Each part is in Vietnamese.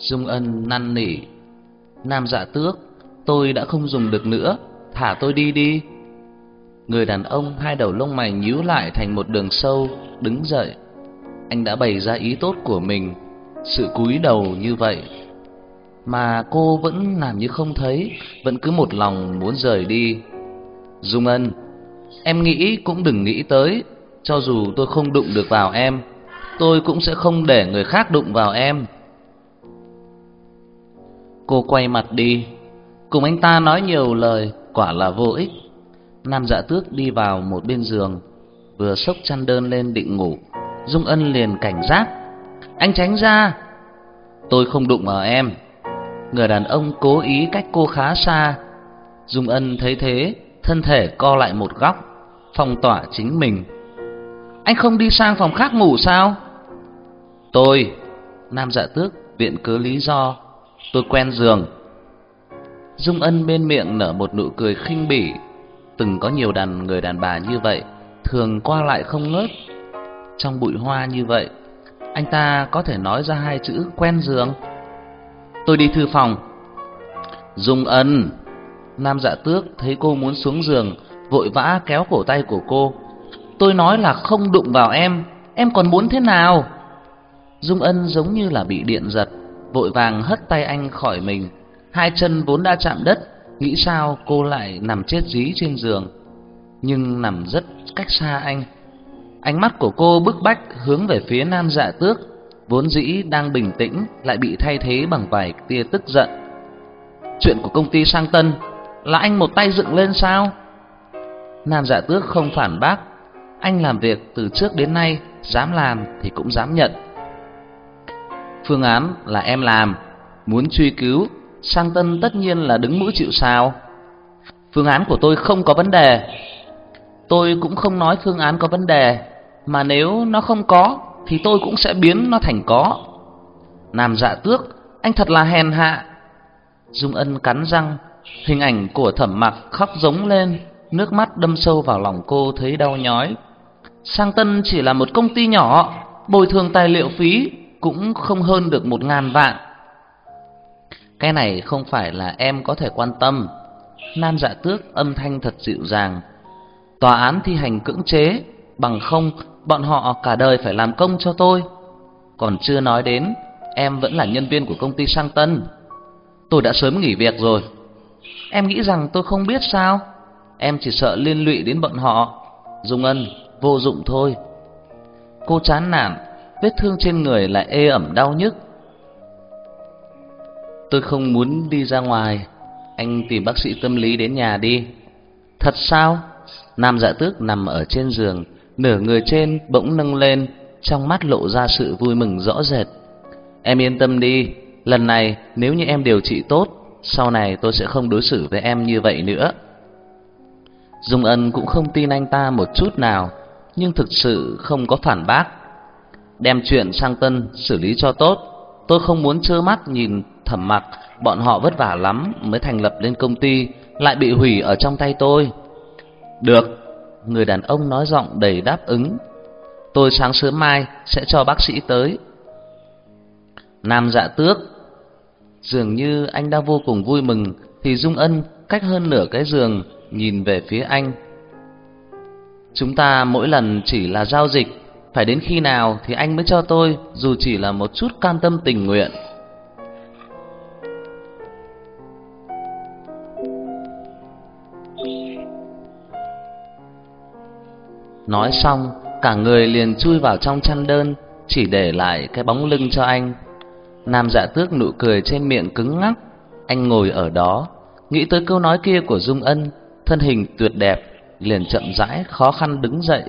Dung Ân năn nỉ. Nam Dạ Tước, tôi đã không dùng được nữa, thả tôi đi đi. Người đàn ông hai đầu lông mày nhíu lại thành một đường sâu, đứng dậy. Anh đã bày ra ý tốt của mình, sự cúi đầu như vậy mà cô vẫn làm như không thấy, vẫn cứ một lòng muốn rời đi. Dung Ân, em nghĩ cũng đừng nghĩ tới, cho dù tôi không đụng được vào em, tôi cũng sẽ không để người khác đụng vào em. Cô quay mặt đi, cùng anh ta nói nhiều lời, quả là vô ích. Nam Dạ Tước đi vào một bên giường, vừa sốc chăn đơn lên định ngủ, Dung Ân liền cảnh giác, "Anh tránh ra, tôi không đụng vào em." Người đàn ông cố ý cách cô khá xa. Dung Ân thấy thế, thân thể co lại một góc, phong tỏa chính mình. Anh không đi sang phòng khác ngủ sao? Tôi, Nam Dạ Tước viện cớ lý do, tôi quen giường. Dung Ân bên miệng nở một nụ cười khinh bỉ, từng có nhiều đàn người đàn bà như vậy, thường qua lại không ngớt. Trong bụi hoa như vậy, anh ta có thể nói ra hai chữ quen giường. Tôi đi thư phòng. Dung Ân, Nam Dạ Tước thấy cô muốn xuống giường, vội vã kéo cổ tay của cô. Tôi nói là không đụng vào em, em còn muốn thế nào? Dung Ân giống như là bị điện giật, vội vàng hất tay anh khỏi mình. Hai chân vốn đã chạm đất, nghĩ sao cô lại nằm chết dí trên giường, nhưng nằm rất cách xa anh. Ánh mắt của cô bức bách hướng về phía Nam Dạ Tước, vốn dĩ đang bình tĩnh lại bị thay thế bằng vài tia tức giận. Chuyện của công ty Sang Tân là anh một tay dựng lên sao? Nam Dạ Tước không phản bác, anh làm việc từ trước đến nay, dám làm thì cũng dám nhận. Phương án là em làm, muốn truy cứu, Sang Tân tất nhiên là đứng mũi chịu sào. Phương án của tôi không có vấn đề. Tôi cũng không nói phương án có vấn đề, mà nếu nó không có thì tôi cũng sẽ biến nó thành có. Nam Dạ Tước, anh thật là hèn hạ. Dung Ân cắn răng, hình ảnh của Thẩm Mặc khóc giống lên, nước mắt đâm sâu vào lòng cô thấy đau nhói. Sang Tân chỉ là một công ty nhỏ, bồi thường tài liệu phí cũng không hơn được một ngàn vạn. Cái này không phải là em có thể quan tâm. Nam Dạ Tước âm thanh thật dịu dàng. Tòa án thi hành cưỡng chế, bằng không bọn họ cả đời phải làm công cho tôi. Còn chưa nói đến, em vẫn là nhân viên của công ty Sang Tân. Tôi đã sớm nghỉ việc rồi. Em nghĩ rằng tôi không biết sao? Em chỉ sợ liên lụy đến bọn họ. Dung Ân, vô dụng thôi. Cô chán nản, vết thương trên người lại ê ẩm đau nhức. Tôi không muốn đi ra ngoài, anh tìm bác sĩ tâm lý đến nhà đi. Thật sao? Nam Dạ Tước nằm ở trên giường, nửa người trên bỗng nâng lên, trong mắt lộ ra sự vui mừng rõ rệt. Em yên tâm đi, lần này nếu như em điều trị tốt, sau này tôi sẽ không đối xử với em như vậy nữa. Dung Ân cũng không tin anh ta một chút nào, nhưng thực sự không có phản bác. Đem chuyện sang Tân xử lý cho tốt, tôi không muốn trơ mắt nhìn Thẩm Mặc bọn họ vất vả lắm mới thành lập lên công ty lại bị hủy ở trong tay tôi. Được, người đàn ông nói giọng đầy đáp ứng. Tôi sáng sớm mai sẽ cho bác sĩ tới. Nam Dạ Tước, dường như anh đang vô cùng vui mừng thì Dung Ân cách hơn nửa cái giường nhìn về phía anh. Chúng ta mỗi lần chỉ là giao dịch, phải đến khi nào thì anh mới cho tôi dù chỉ là một chút cam tâm tình nguyện. Nói xong, cả người liền chui vào trong chăn đơn, chỉ để lại cái bóng lưng cho anh. Nam Dạ Tước nụ cười trên miệng cứng ngắc, anh ngồi ở đó, nghĩ tới câu nói kia của Dung Ân, thân hình tuyệt đẹp, liền chậm rãi khó khăn đứng dậy.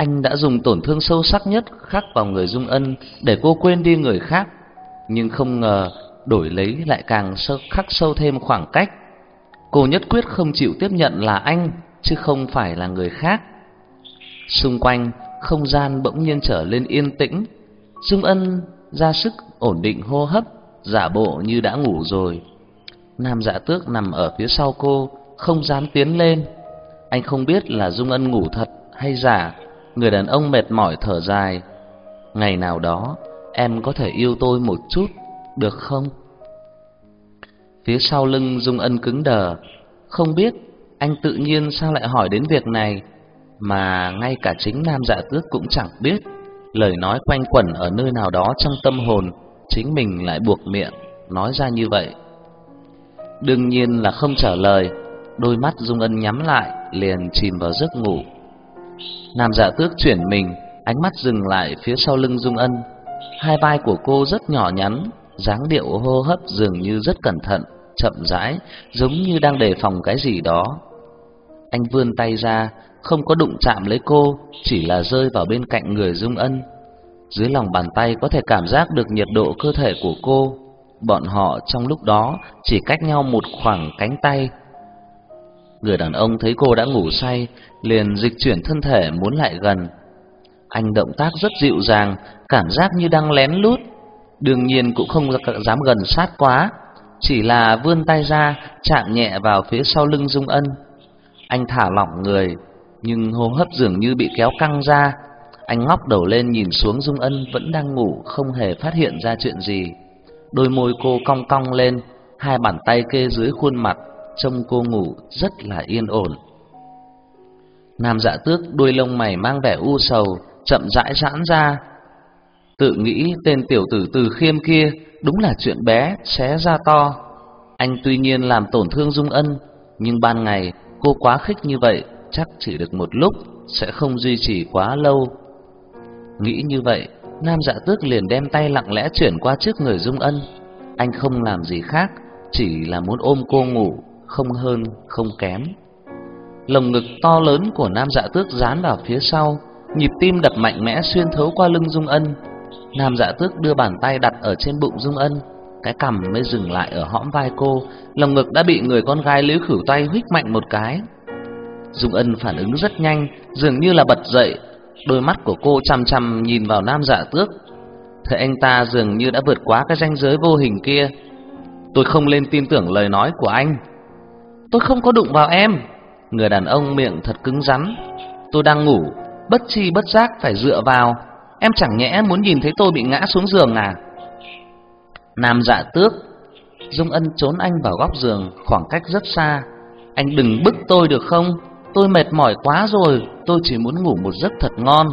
Anh đã dùng tổn thương sâu sắc nhất khắc vào người Dung Ân để cô quên đi người khác, nhưng không ngờ đổi lấy lại càng sâu khắc sâu thêm khoảng cách. Cô nhất quyết không chịu tiếp nhận là anh chứ không phải là người khác. Xung quanh, không gian bỗng nhiên trở lên yên tĩnh. Dung Ân ra sức ổn định hô hấp, giả bộ như đã ngủ rồi. Nam Dạ Tước nằm ở phía sau cô, không dám tiến lên. Anh không biết là Dung Ân ngủ thật hay giả. Người đàn ông mệt mỏi thở dài. Ngày nào đó, em có thể yêu tôi một chút, được không? Phía sau lưng Dung Ân cứng đờ, không biết anh tự nhiên sao lại hỏi đến việc này mà ngay cả chính Nam Dạ Tước cũng chẳng biết. Lời nói quanh quẩn ở nơi nào đó trong tâm hồn, chính mình lại buộc miệng nói ra như vậy. Đương nhiên là không trả lời, đôi mắt Dung Ân nhắm lại, liền chìm vào giấc ngủ. Nam Dạ Tước chuyển mình, ánh mắt dừng lại phía sau lưng Dung Ân. Hai vai của cô rất nhỏ nhắn, dáng điệu hô hấp dường như rất cẩn thận, chậm rãi, giống như đang đề phòng cái gì đó. Anh vươn tay ra, không có đụng chạm lấy cô, chỉ là rơi vào bên cạnh người Dung Ân. Dưới lòng bàn tay có thể cảm giác được nhiệt độ cơ thể của cô. Bọn họ trong lúc đó chỉ cách nhau một khoảng cánh tay. Người đàn ông thấy cô đã ngủ say, liền dịch chuyển thân thể muốn lại gần. Anh động tác rất dịu dàng, cảm giác như đang lén lút. Đương nhiên cũng không dám gần sát quá, chỉ là vươn tay ra chạm nhẹ vào phía sau lưng Dung Ân. Anh thả lỏng người, nhưng hô hấp dường như bị kéo căng ra. Anh ngóc đầu lên nhìn xuống Dung Ân vẫn đang ngủ, không hề phát hiện ra chuyện gì. Đôi môi cô cong cong lên, hai bàn tay kê dưới khuôn mặt, trông cô ngủ rất là yên ổn. Nam Dạ Tước đuôi lông mày mang vẻ u sầu, chậm rãi giãn ra. Tự nghĩ tên tiểu tử Từ Khiêm kia đúng là chuyện bé xé ra to. Anh tuy nhiên làm tổn thương Dung Ân, nhưng ban ngày cô quá khích như vậy, chắc chỉ được một lúc, sẽ không duy trì quá lâu. Nghĩ như vậy, Nam Dạ Tước liền đem tay lặng lẽ chuyển qua trước người Dung Ân. Anh không làm gì khác, chỉ là muốn ôm cô ngủ, không hơn không kém. Lồng ngực to lớn của Nam Dạ Tước dán vào phía sau, nhịp tim đập mạnh mẽ xuyên thấu qua lưng Dung Ân. Nam Dạ Tước đưa bàn tay đặt ở trên bụng Dung Ân, cái cằm mới dừng lại ở hõm vai cô, lồng ngực đã bị người con gái liếu khử tay huých mạnh một cái. Dung Ân phản ứng rất nhanh, dường như là bật dậy, đôi mắt của cô chằm chằm nhìn vào Nam Dạ Tước. thấy anh ta dường như đã vượt quá cái ranh giới vô hình kia. Tôi không lên tin tưởng lời nói của anh. Tôi không có đụng vào em. Người đàn ông miệng thật cứng rắn. Tôi đang ngủ, bất chi bất giác phải dựa vào. Em chẳng nhẽ muốn nhìn thấy tôi bị ngã xuống giường à? Nam Dạ Tước. Dung Ân trốn anh vào góc giường, khoảng cách rất xa. Anh đừng bức tôi được không? Tôi mệt mỏi quá rồi, tôi chỉ muốn ngủ một giấc thật ngon.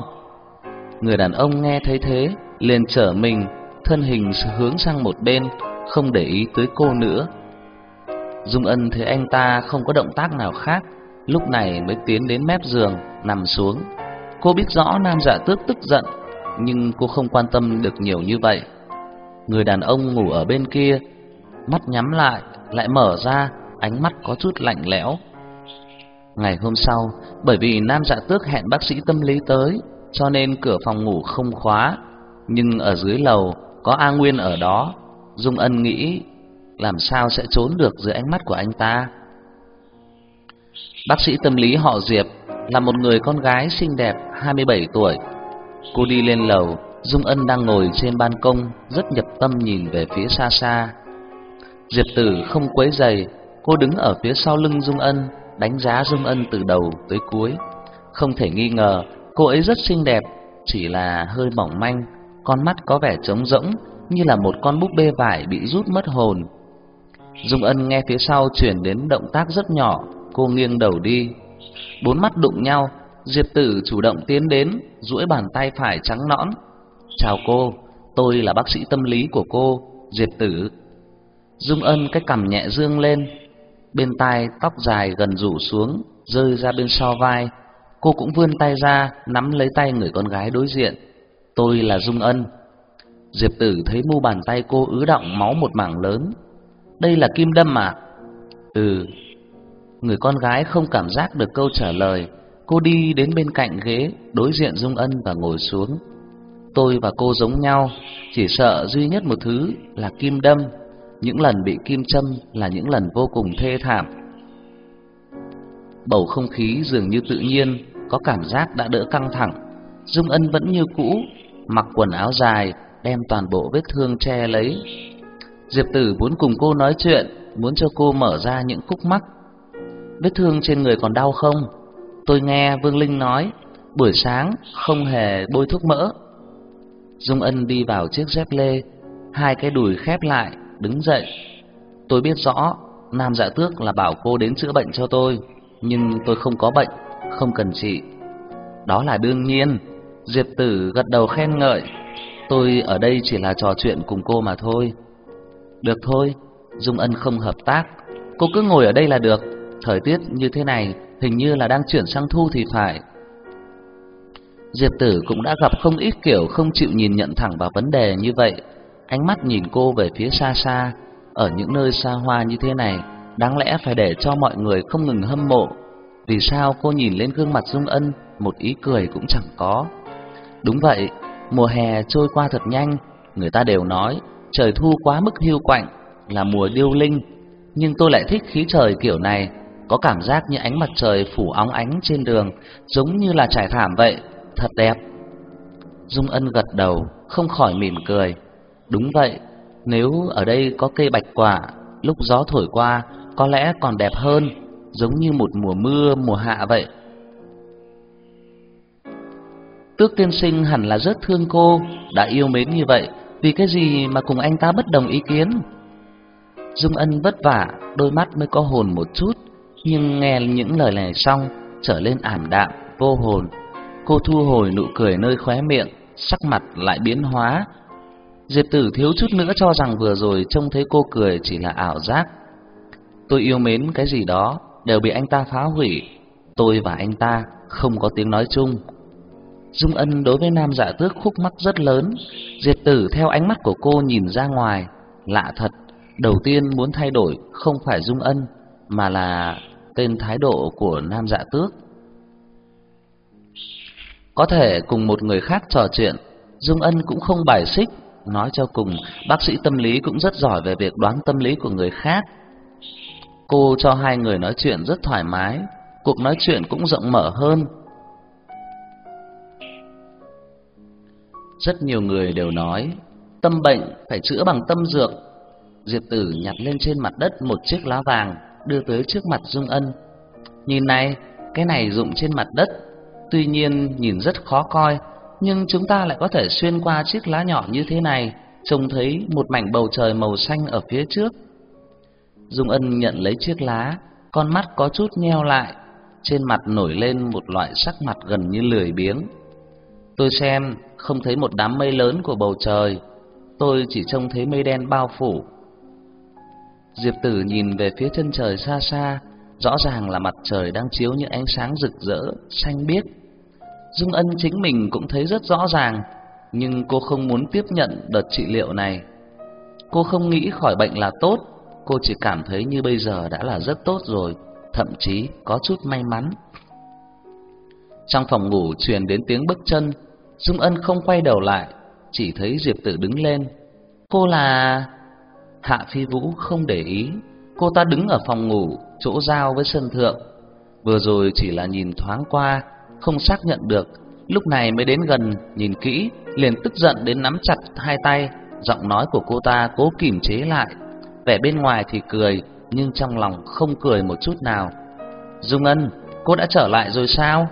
Người đàn ông nghe thấy thế, liền trở mình, thân hình hướng sang một bên, không để ý tới cô nữa. Dung Ân thấy anh ta không có động tác nào khác, lúc này mới tiến đến mép giường, nằm xuống. Cô biết rõ Nam Dạ Tước tức giận, nhưng cô không quan tâm được nhiều như vậy. Người đàn ông ngủ ở bên kia, mắt nhắm lại, lại mở ra, ánh mắt có chút lạnh lẽo, Ngày hôm sau, bởi vì Nam Dạ Tước hẹn bác sĩ tâm lý tới, cho nên cửa phòng ngủ không khóa, nhưng ở dưới lầu có A Nguyên ở đó, Dung Ân nghĩ làm sao sẽ trốn được dưới ánh mắt của anh ta. Bác sĩ tâm lý họ Diệp là một người con gái xinh đẹp 27 tuổi. Cô đi lên lầu, Dung Ân đang ngồi trên ban công, rất nhập tâm nhìn về phía xa xa. Diệp Tử không quấy giày, cô đứng ở phía sau lưng Dung Ân, đánh giá Dung Ân từ đầu tới cuối. Không thể nghi ngờ, cô ấy rất xinh đẹp, chỉ là hơi mỏng manh, con mắt có vẻ trống rỗng như là một con búp bê vải bị rút mất hồn. Dung Ân nghe phía sau chuyển đến động tác rất nhỏ, cô nghiêng đầu đi. Bốn mắt đụng nhau, Diệp Tử chủ động tiến đến, duỗi bàn tay phải trắng nõn. "Chào cô, tôi là bác sĩ tâm lý của cô, Diệp Tử." Dung Ân cái cằm nhẹ dương lên, bên tai tóc dài gần rủ xuống, rơi ra bên sau vai. Cô cũng vươn tay ra, nắm lấy tay người con gái đối diện. Tôi là Dung Ân. Diệp Tử thấy mu bàn tay cô ứ động máu một mảng lớn. Đây là kim đâm à? Ừ. Người con gái không cảm giác được câu trả lời. Cô đi đến bên cạnh ghế, đối diện Dung Ân và ngồi xuống. Tôi và cô giống nhau, chỉ sợ duy nhất một thứ là kim đâm những lần bị kim châm là những lần vô cùng thê thảm. Bầu không khí dường như tự nhiên, có cảm giác đã đỡ căng thẳng. Dung Ân vẫn như cũ, mặc quần áo dài, đem toàn bộ vết thương che lấy. Diệp Tử muốn cùng cô nói chuyện, muốn cho cô mở ra những khúc mắc. Vết thương trên người còn đau không? Tôi nghe Vương Linh nói, buổi sáng không hề bôi thuốc mỡ. Dung Ân đi vào chiếc dép lê, hai cái đùi khép lại, đứng dậy. Tôi biết rõ Nam Dạ Tước là bảo cô đến chữa bệnh cho tôi, nhưng tôi không có bệnh, không cần trị. Đó là đương nhiên. Diệp Tử gật đầu khen ngợi. Tôi ở đây chỉ là trò chuyện cùng cô mà thôi. Được thôi, Dung Ân không hợp tác. Cô cứ ngồi ở đây là được. Thời tiết như thế này hình như là đang chuyển sang thu thì phải. Diệp Tử cũng đã gặp không ít kiểu không chịu nhìn nhận thẳng vào vấn đề như vậy. Ánh mắt nhìn cô về phía xa xa, ở những nơi xa hoa như thế này, đáng lẽ phải để cho mọi người không ngừng hâm mộ. Vì sao cô nhìn lên gương mặt Dung Ân, một ý cười cũng chẳng có. Đúng vậy, mùa hè trôi qua thật nhanh, người ta đều nói trời thu quá mức hiu quạnh là mùa điêu linh, nhưng tôi lại thích khí trời kiểu này, có cảm giác như ánh mặt trời phủ óng ánh trên đường, giống như là trải thảm vậy, thật đẹp. Dung Ân gật đầu, không khỏi mỉm cười. Đúng vậy, nếu ở đây có cây bạch quả, lúc gió thổi qua có lẽ còn đẹp hơn, giống như một mùa mưa mùa hạ vậy. Tước tiên sinh hẳn là rất thương cô, đã yêu mến như vậy, vì cái gì mà cùng anh ta bất đồng ý kiến? Dung Ân vất vả, đôi mắt mới có hồn một chút, nhưng nghe những lời này xong, trở lên ảm đạm, vô hồn. Cô thu hồi nụ cười nơi khóe miệng, sắc mặt lại biến hóa. Diệp Tử thiếu chút nữa cho rằng vừa rồi trông thấy cô cười chỉ là ảo giác. Tôi yêu mến cái gì đó đều bị anh ta phá hủy. Tôi và anh ta không có tiếng nói chung. Dung Ân đối với Nam Dạ Tước khúc mắc rất lớn. Diệt Tử theo ánh mắt của cô nhìn ra ngoài, lạ thật. Đầu tiên muốn thay đổi không phải Dung Ân mà là tên thái độ của Nam Dạ Tước. Có thể cùng một người khác trò chuyện, Dung Ân cũng không bài xích, nói cho cùng, bác sĩ tâm lý cũng rất giỏi về việc đoán tâm lý của người khác. Cô cho hai người nói chuyện rất thoải mái, cuộc nói chuyện cũng rộng mở hơn. Rất nhiều người đều nói, tâm bệnh phải chữa bằng tâm dược. Diệp Tử nhặt lên trên mặt đất một chiếc lá vàng, đưa tới trước mặt Dung Ân. Nhìn này, cái này dụng trên mặt đất, tuy nhiên nhìn rất khó coi, nhưng chúng ta lại có thể xuyên qua chiếc lá nhỏ như thế này, trông thấy một mảnh bầu trời màu xanh ở phía trước. Dung Ân nhận lấy chiếc lá, con mắt có chút nheo lại, trên mặt nổi lên một loại sắc mặt gần như lười biếng. Tôi xem không thấy một đám mây lớn của bầu trời, tôi chỉ trông thấy mây đen bao phủ. Diệp Tử nhìn về phía chân trời xa xa, rõ ràng là mặt trời đang chiếu những ánh sáng rực rỡ, xanh biếc. Dung Ân chính mình cũng thấy rất rõ ràng, nhưng cô không muốn tiếp nhận đợt trị liệu này. Cô không nghĩ khỏi bệnh là tốt, cô chỉ cảm thấy như bây giờ đã là rất tốt rồi, thậm chí có chút may mắn. Trong phòng ngủ truyền đến tiếng bước chân, Dung Ân không quay đầu lại, chỉ thấy Diệp Tử đứng lên. Cô là Hạ Phi Vũ không để ý, cô ta đứng ở phòng ngủ, chỗ giao với sân thượng. Vừa rồi chỉ là nhìn thoáng qua, không xác nhận được, lúc này mới đến gần, nhìn kỹ, liền tức giận đến nắm chặt hai tay, giọng nói của cô ta cố kìm chế lại, vẻ bên ngoài thì cười, nhưng trong lòng không cười một chút nào. Dung Ân, cô đã trở lại rồi sao?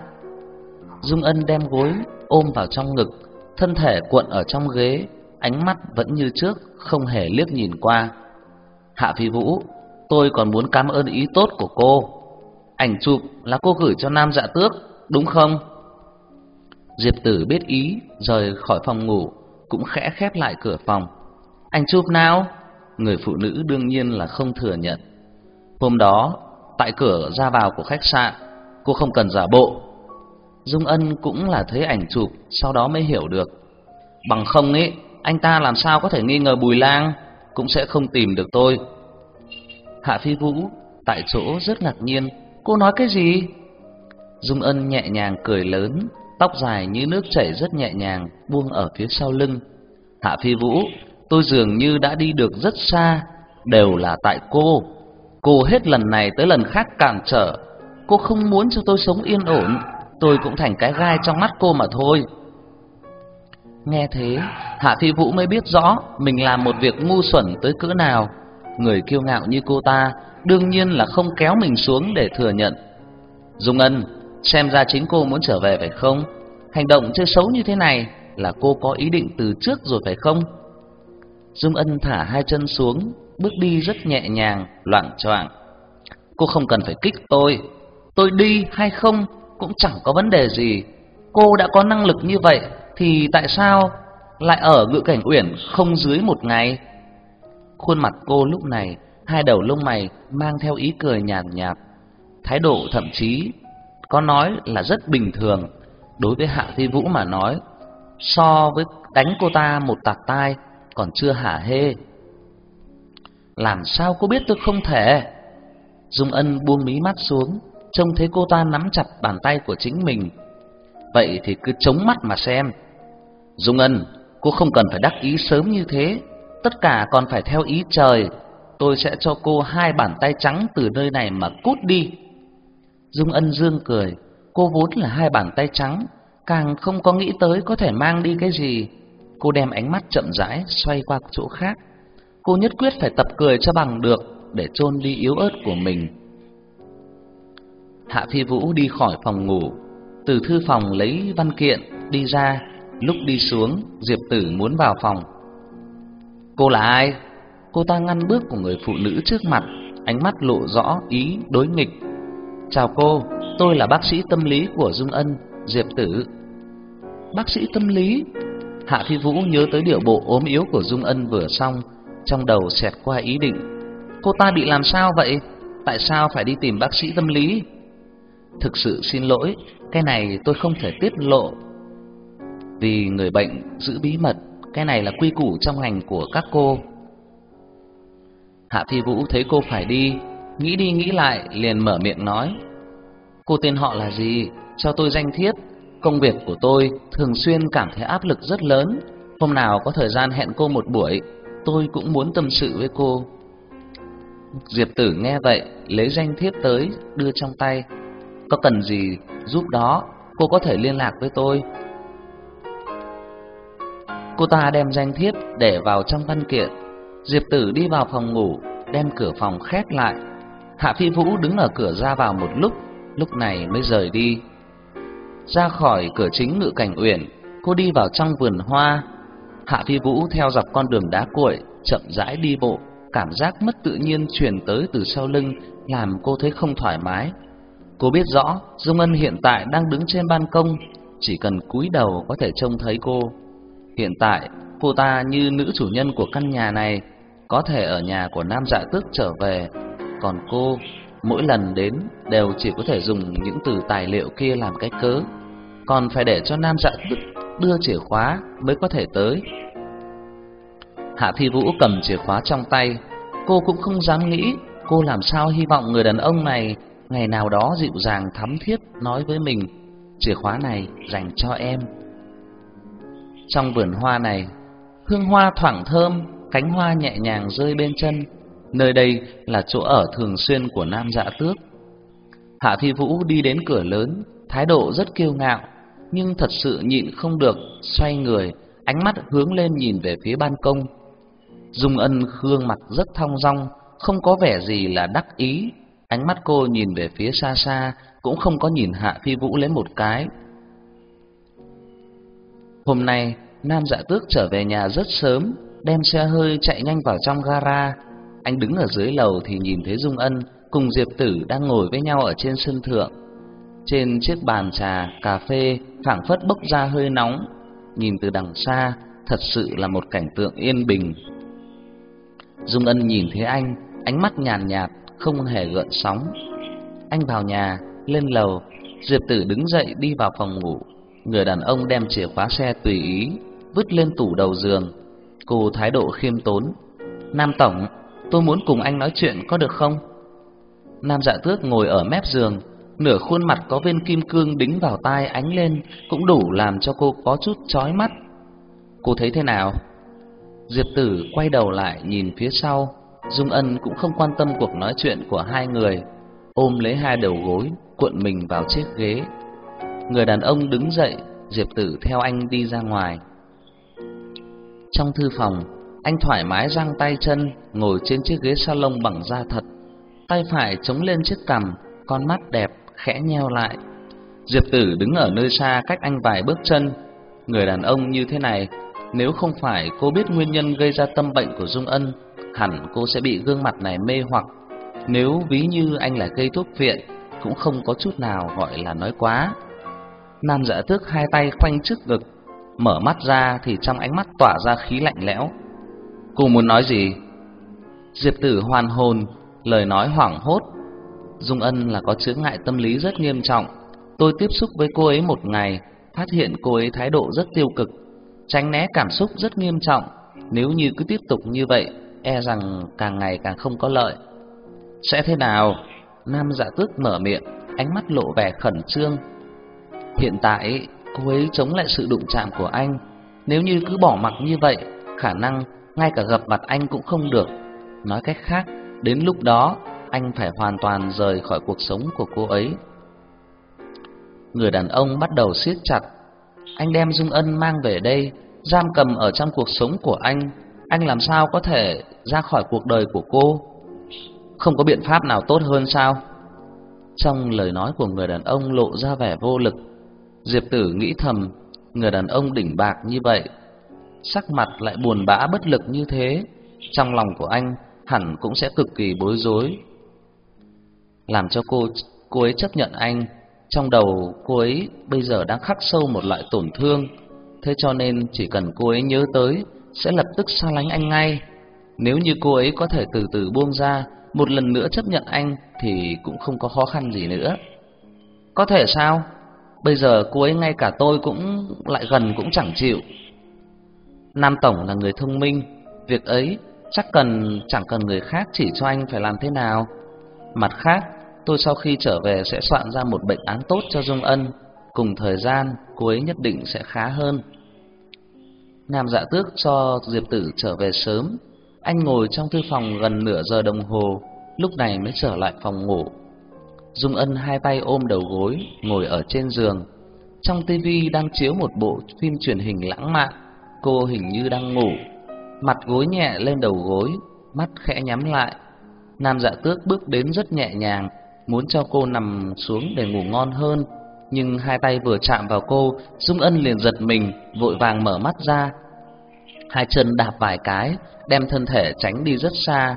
Dung Ân đem gối ôm vào trong ngực, thân thể cuộn ở trong ghế, ánh mắt vẫn như trước, không hề liếc nhìn qua. Hạ Phi Vũ, tôi còn muốn cảm ơn ý tốt của cô. Ảnh chụp là cô gửi cho Nam Dạ Tước, đúng không? Diệp Tử biết ý, rời khỏi phòng ngủ, cũng khẽ khép lại cửa phòng. Ảnh chụp nào? Người phụ nữ đương nhiên là không thừa nhận. Hôm đó, tại cửa ra vào của khách sạn, cô không cần giả bộ. Dung Ân cũng là thấy ảnh chụp, sau đó mới hiểu được. Bằng không ấy, anh ta làm sao có thể nghi ngờ Bùi Lang, cũng sẽ không tìm được tôi. Hạ Phi Vũ tại chỗ rất ngạc nhiên, cô nói cái gì? Dung Ân nhẹ nhàng cười lớn, tóc dài như nước chảy rất nhẹ nhàng buông ở phía sau lưng. Hạ Phi Vũ, tôi dường như đã đi được rất xa, đều là tại cô. Cô hết lần này tới lần khác cản trở, cô không muốn cho tôi sống yên ổn, tôi cũng thành cái gai trong mắt cô mà thôi. Nghe thế, Hạ Phi Vũ mới biết rõ mình làm một việc ngu xuẩn tới cỡ nào. Người kiêu ngạo như cô ta đương nhiên là không kéo mình xuống để thừa nhận. Dung Ân, xem ra chính cô muốn trở về phải không? Hành động chơi xấu như thế này là cô có ý định từ trước rồi phải không? Dung Ân thả hai chân xuống, bước đi rất nhẹ nhàng, loạng choạng. Cô không cần phải kích tôi, tôi đi hay không cũng chẳng có vấn đề gì. Cô đã có năng lực như vậy thì tại sao lại ở Ngự Cảnh Uyển không dưới một ngày? Khuôn mặt cô lúc này, hai đầu lông mày mang theo ý cười nhàn nhạt, thái độ thậm chí có nói là rất bình thường. Đối với Hạ Phi Vũ mà nói, so với đánh cô ta một tạt tai còn chưa hả hê. Làm sao cô biết tôi không thể? Dung Ân buông mí mắt xuống, trông thấy cô ta nắm chặt bàn tay của chính mình. Vậy thì cứ chống mắt mà xem. Dung Ân, cô không cần phải đắc ý sớm như thế, tất cả còn phải theo ý trời. Tôi sẽ cho cô hai bàn tay trắng từ nơi này mà cút đi. Dung Ân dương cười, cô vốn là hai bàn tay trắng, càng không có nghĩ tới có thể mang đi cái gì. Cô đem ánh mắt chậm rãi xoay qua chỗ khác. Cô nhất quyết phải tập cười cho bằng được để chôn đi yếu ớt của mình. Hạ Phi Vũ đi khỏi phòng ngủ, từ thư phòng lấy văn kiện đi ra, lúc đi xuống, Diệp Tử muốn vào phòng. "Cô là ai?" Cô ta ngăn bước của người phụ nữ trước mặt, ánh mắt lộ rõ ý đối nghịch. "Chào cô, tôi là bác sĩ tâm lý của Dung Ân, Diệp Tử." "Bác sĩ tâm lý?" Hạ Phi Vũ nhớ tới điệu bộ ốm yếu của Dung Ân vừa xong, trong đầu xẹt qua ý định, cô ta bị làm sao vậy? Tại sao phải đi tìm bác sĩ tâm lý? Thực sự xin lỗi, cái này tôi không thể tiết lộ. Vì người bệnh giữ bí mật, cái này là quy củ trong ngành của các cô. Hạ Phi Vũ thấy cô phải đi, nghĩ đi nghĩ lại liền mở miệng nói: "Cô tên họ là gì? Cho tôi danh thiếp, Công việc của tôi thường xuyên cảm thấy áp lực rất lớn, hôm nào có thời gian hẹn cô một buổi, tôi cũng muốn tâm sự với cô." Diệp Tử nghe vậy, lấy danh thiếp tới đưa trong tay. "Có cần gì giúp đó, cô có thể liên lạc với tôi." Cô ta đem danh thiếp để vào trong văn kiện. Diệp Tử đi vào phòng ngủ, đem cửa phòng khép lại. Hạ Phi Vũ đứng ở cửa ra vào một lúc, lúc này mới rời đi. Ra khỏi cửa chính ngự cảnh uyển, cô đi vào trong vườn hoa. Hạ Phi Vũ theo dọc con đường đá cuội, chậm rãi đi bộ, cảm giác mất tự nhiên truyền tới từ sau lưng, làm cô thấy không thoải mái. Cô biết rõ, Dung Ân hiện tại đang đứng trên ban công, chỉ cần cúi đầu có thể trông thấy cô. Hiện tại, cô ta như nữ chủ nhân của căn nhà này, có thể ở nhà của Nam Dạ Tước trở về, còn cô mỗi lần đến đều chỉ có thể dùng những từ tài liệu kia làm cái cớ, còn phải để cho Nam Dạ Tước đưa chìa khóa mới có thể tới. Hạ thi Vũ cầm chìa khóa trong tay, cô cũng không dám nghĩ cô làm sao hy vọng người đàn ông này ngày nào đó dịu dàng thắm thiết nói với mình, chìa khóa này dành cho em. Trong vườn hoa này, hương hoa thoảng thơm, cánh hoa nhẹ nhàng rơi bên chân. Nơi đây là chỗ ở thường xuyên của Nam Dạ Tước. Hạ Phi Vũ đi đến cửa lớn, thái độ rất kiêu ngạo, nhưng thật sự nhịn không được, xoay người, ánh mắt hướng lên nhìn về phía ban công. Dung Ân khương mặt rất thong dong, không có vẻ gì là đắc ý. Ánh mắt cô nhìn về phía xa xa, cũng không có nhìn Hạ Phi Vũ lấy một cái, Hôm nay, Nam Dạ Tước trở về nhà rất sớm, đem xe hơi chạy nhanh vào trong gara. Anh đứng ở dưới lầu thì nhìn thấy Dung Ân cùng Diệp Tử đang ngồi với nhau ở trên sân thượng. Trên chiếc bàn trà, cà phê phảng phất bốc ra hơi nóng, nhìn từ đằng xa, thật sự là một cảnh tượng yên bình. Dung Ân nhìn thấy anh, ánh mắt nhàn nhạt, không hề gợn sóng. Anh vào nhà, lên lầu, Diệp Tử đứng dậy đi vào phòng ngủ, Người đàn ông đem chìa khóa xe tùy ý vứt lên tủ đầu giường. Cô thái độ khiêm tốn. "Nam tổng, tôi muốn cùng anh nói chuyện có được không?" Nam Dạ Tước ngồi ở mép giường, nửa khuôn mặt có viên kim cương đính vào tai ánh lên, cũng đủ làm cho cô có chút chói mắt. "Cô thấy thế nào?" Diệp Tử quay đầu lại nhìn phía sau, Dung Ân cũng không quan tâm cuộc nói chuyện của hai người, ôm lấy hai đầu gối, cuộn mình vào chiếc ghế, Người đàn ông đứng dậy, Diệp Tử theo anh đi ra ngoài. Trong thư phòng, anh thoải mái giang tay chân, ngồi trên chiếc ghế salon bằng da thật, tay phải chống lên chiếc cằm, con mắt đẹp khẽ nheo lại. Diệp Tử đứng ở nơi xa cách anh vài bước chân. Người đàn ông như thế này, Nếu không phải cô biết nguyên nhân gây ra tâm bệnh của Dung Ân, hẳn cô sẽ bị gương mặt này mê hoặc. Nếu ví như anh là cây thuốc viện, cũng không có chút nào gọi là nói quá. Nam Dạ Tước hai tay khoanh trước ngực, mở mắt ra thì trong ánh mắt tỏa ra khí lạnh lẽo. Cô muốn nói gì? Diệp Tử hoàn hồn, lời nói hoảng hốt. Dung Ân là có chướng ngại tâm lý rất nghiêm trọng. Tôi tiếp xúc với cô ấy một ngày, phát hiện cô ấy thái độ rất tiêu cực, tránh né cảm xúc rất nghiêm trọng. Nếu như cứ tiếp tục như vậy, e rằng càng ngày càng không có lợi. Sẽ thế nào? Nam Dạ Tước mở miệng, ánh mắt lộ vẻ khẩn trương. Hiện tại, cô ấy chống lại sự đụng chạm của anh. Nếu như cứ bỏ mặc như vậy, khả năng ngay cả gặp mặt anh cũng không được. Nói cách khác, đến lúc đó anh phải hoàn toàn rời khỏi cuộc sống của cô ấy. Người đàn ông bắt đầu siết chặt. Anh đem Dung Ân mang về đây, giam cầm ở trong cuộc sống của anh. Anh làm sao có thể ra khỏi cuộc đời của cô? Không có biện pháp nào tốt hơn sao? Trong lời nói của người đàn ông lộ ra vẻ vô lực. Diệp Tử nghĩ thầm, người đàn ông đỉnh bạc như vậy, sắc mặt lại buồn bã bất lực như thế, trong lòng của anh hẳn cũng sẽ cực kỳ bối rối. Làm cho cô cô ấy chấp nhận anh, trong đầu cô ấy bây giờ đang khắc sâu một loại tổn thương, thế cho nên chỉ cần cô ấy nhớ tới sẽ lập tức xa lánh anh ngay. Nếu như cô ấy có thể từ từ buông ra, một lần nữa chấp nhận anh thì cũng không có khó khăn gì nữa. Có thể sao? Bây giờ cô ấy ngay cả tôi cũng lại gần cũng chẳng chịu. Nam tổng là người thông minh, việc ấy chắc cần chẳng cần người khác chỉ cho anh phải làm thế nào. Mặt khác, tôi sau khi trở về sẽ soạn ra một bệnh án tốt cho Dung Ân, cùng thời gian cô ấy nhất định sẽ khá hơn. Nam Dạ Tước cho Diệp Tử trở về sớm, anh ngồi trong thư phòng gần nửa giờ đồng hồ, lúc này mới trở lại phòng ngủ. Dung Ân hai tay ôm đầu gối, ngồi ở trên giường. Trong tivi đang chiếu một bộ phim truyền hình lãng mạn, cô hình như đang ngủ, mặt gối nhẹ lên đầu gối, mắt khẽ nhắm lại. Nam Dạ Tước bước đến rất nhẹ nhàng, muốn cho cô nằm xuống để ngủ ngon hơn, nhưng hai tay vừa chạm vào cô, Dung Ân liền giật mình, vội vàng mở mắt ra. Hai chân đạp vài cái, đem thân thể tránh đi rất xa.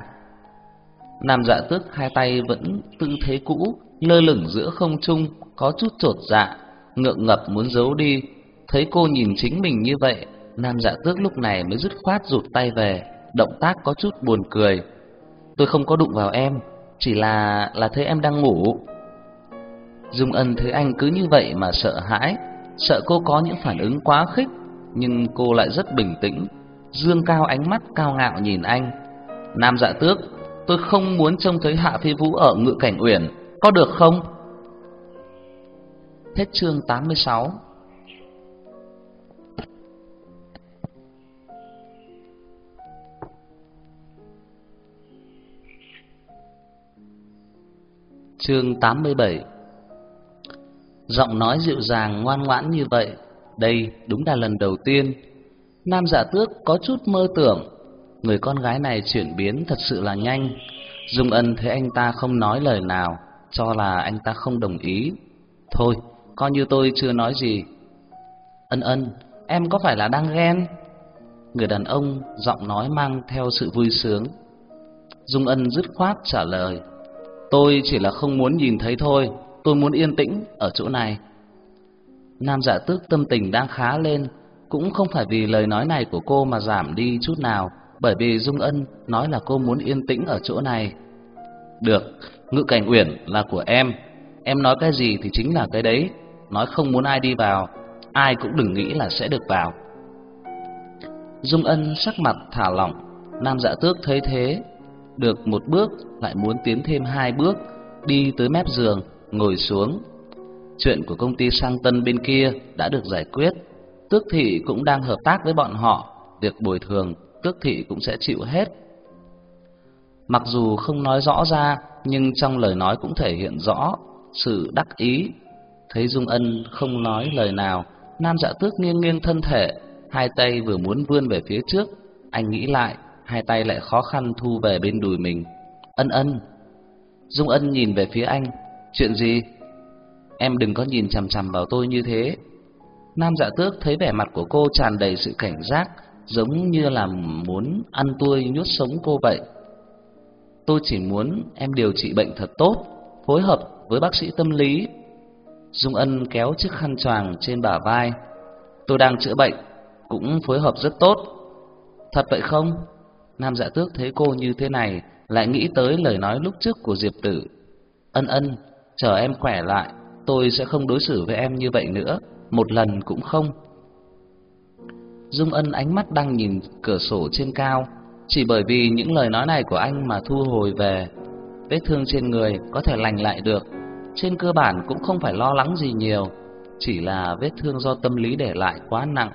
Nam Dạ Tước hai tay vẫn tư thế cũ, lơ lửng giữa không trung, có chút chột dạ, ngượng ngập muốn giấu đi. Thấy cô nhìn chính mình như vậy, Nam Dạ Tước lúc này mới dứt khoát rụt tay về, động tác có chút buồn cười. Tôi không có đụng vào em, chỉ là là thấy em đang ngủ. Dung Ân thấy anh cứ như vậy mà sợ hãi, sợ cô có những phản ứng quá khích, nhưng cô lại rất bình tĩnh, dương cao ánh mắt cao ngạo nhìn anh. Nam Dạ Tước, tôi không muốn trông thấy Hạ Phi Vũ ở Ngự Cảnh Uyển, có được không? Hết chương 86 Chương 87 Giọng nói dịu dàng ngoan ngoãn như vậy, đây đúng là lần đầu tiên. Nam giả tước có chút mơ tưởng, người con gái này chuyển biến thật sự là nhanh. Dung Ân thấy anh ta không nói lời nào, cho là anh ta không đồng ý. Thôi, coi như tôi chưa nói gì. Ân ân, em có phải là đang ghen? Người đàn ông giọng nói mang theo sự vui sướng. Dung Ân dứt khoát trả lời. Tôi chỉ là không muốn nhìn thấy thôi, tôi muốn yên tĩnh ở chỗ này. Nam Dạ Tước tâm tình đang khá lên, cũng không phải vì lời nói này của cô mà giảm đi chút nào, bởi vì Dung Ân nói là cô muốn yên tĩnh ở chỗ này. Được, Ngự Cảnh Uyển là của em, em nói cái gì thì chính là cái đấy, nói không muốn ai đi vào, ai cũng đừng nghĩ là sẽ được vào. Dung Ân sắc mặt thả lỏng, Nam Dạ Tước thấy thế, được một bước lại muốn tiến thêm hai bước, đi tới mép giường, ngồi xuống. Chuyện của công ty Sang Tân bên kia đã được giải quyết, Tước thị cũng đang hợp tác với bọn họ, việc bồi thường Tước thị cũng sẽ chịu hết. Mặc dù không nói rõ ra, nhưng trong lời nói cũng thể hiện rõ sự đắc ý. Thấy Dung Ân không nói lời nào, Nam Dạ Tước nghiêng nghiêng thân thể, hai tay vừa muốn vươn về phía trước, anh nghĩ lại, hai tay lại khó khăn thu về bên đùi mình. Ân ân. Dung Ân nhìn về phía anh, chuyện gì? Em đừng có nhìn chằm chằm vào tôi như thế. Nam Dạ Tước thấy vẻ mặt của cô tràn đầy sự cảnh giác, giống như là muốn ăn tươi nhốt sống cô vậy. Tôi chỉ muốn em điều trị bệnh thật tốt, phối hợp với bác sĩ tâm lý. Dung Ân kéo chiếc khăn choàng trên bả vai. Tôi đang chữa bệnh, cũng phối hợp rất tốt. Thật vậy không? Nam Dạ Tước thấy cô như thế này, lại nghĩ tới lời nói lúc trước của Diệp Tử. Ân ân, chờ em khỏe lại, tôi sẽ không đối xử với em như vậy nữa, một lần cũng không. Dung Ân ánh mắt đang nhìn cửa sổ trên cao, chỉ bởi vì những lời nói này của anh mà thu hồi về. Vết thương trên người có thể lành lại được, trên cơ bản cũng không phải lo lắng gì nhiều, chỉ là vết thương do tâm lý để lại quá nặng.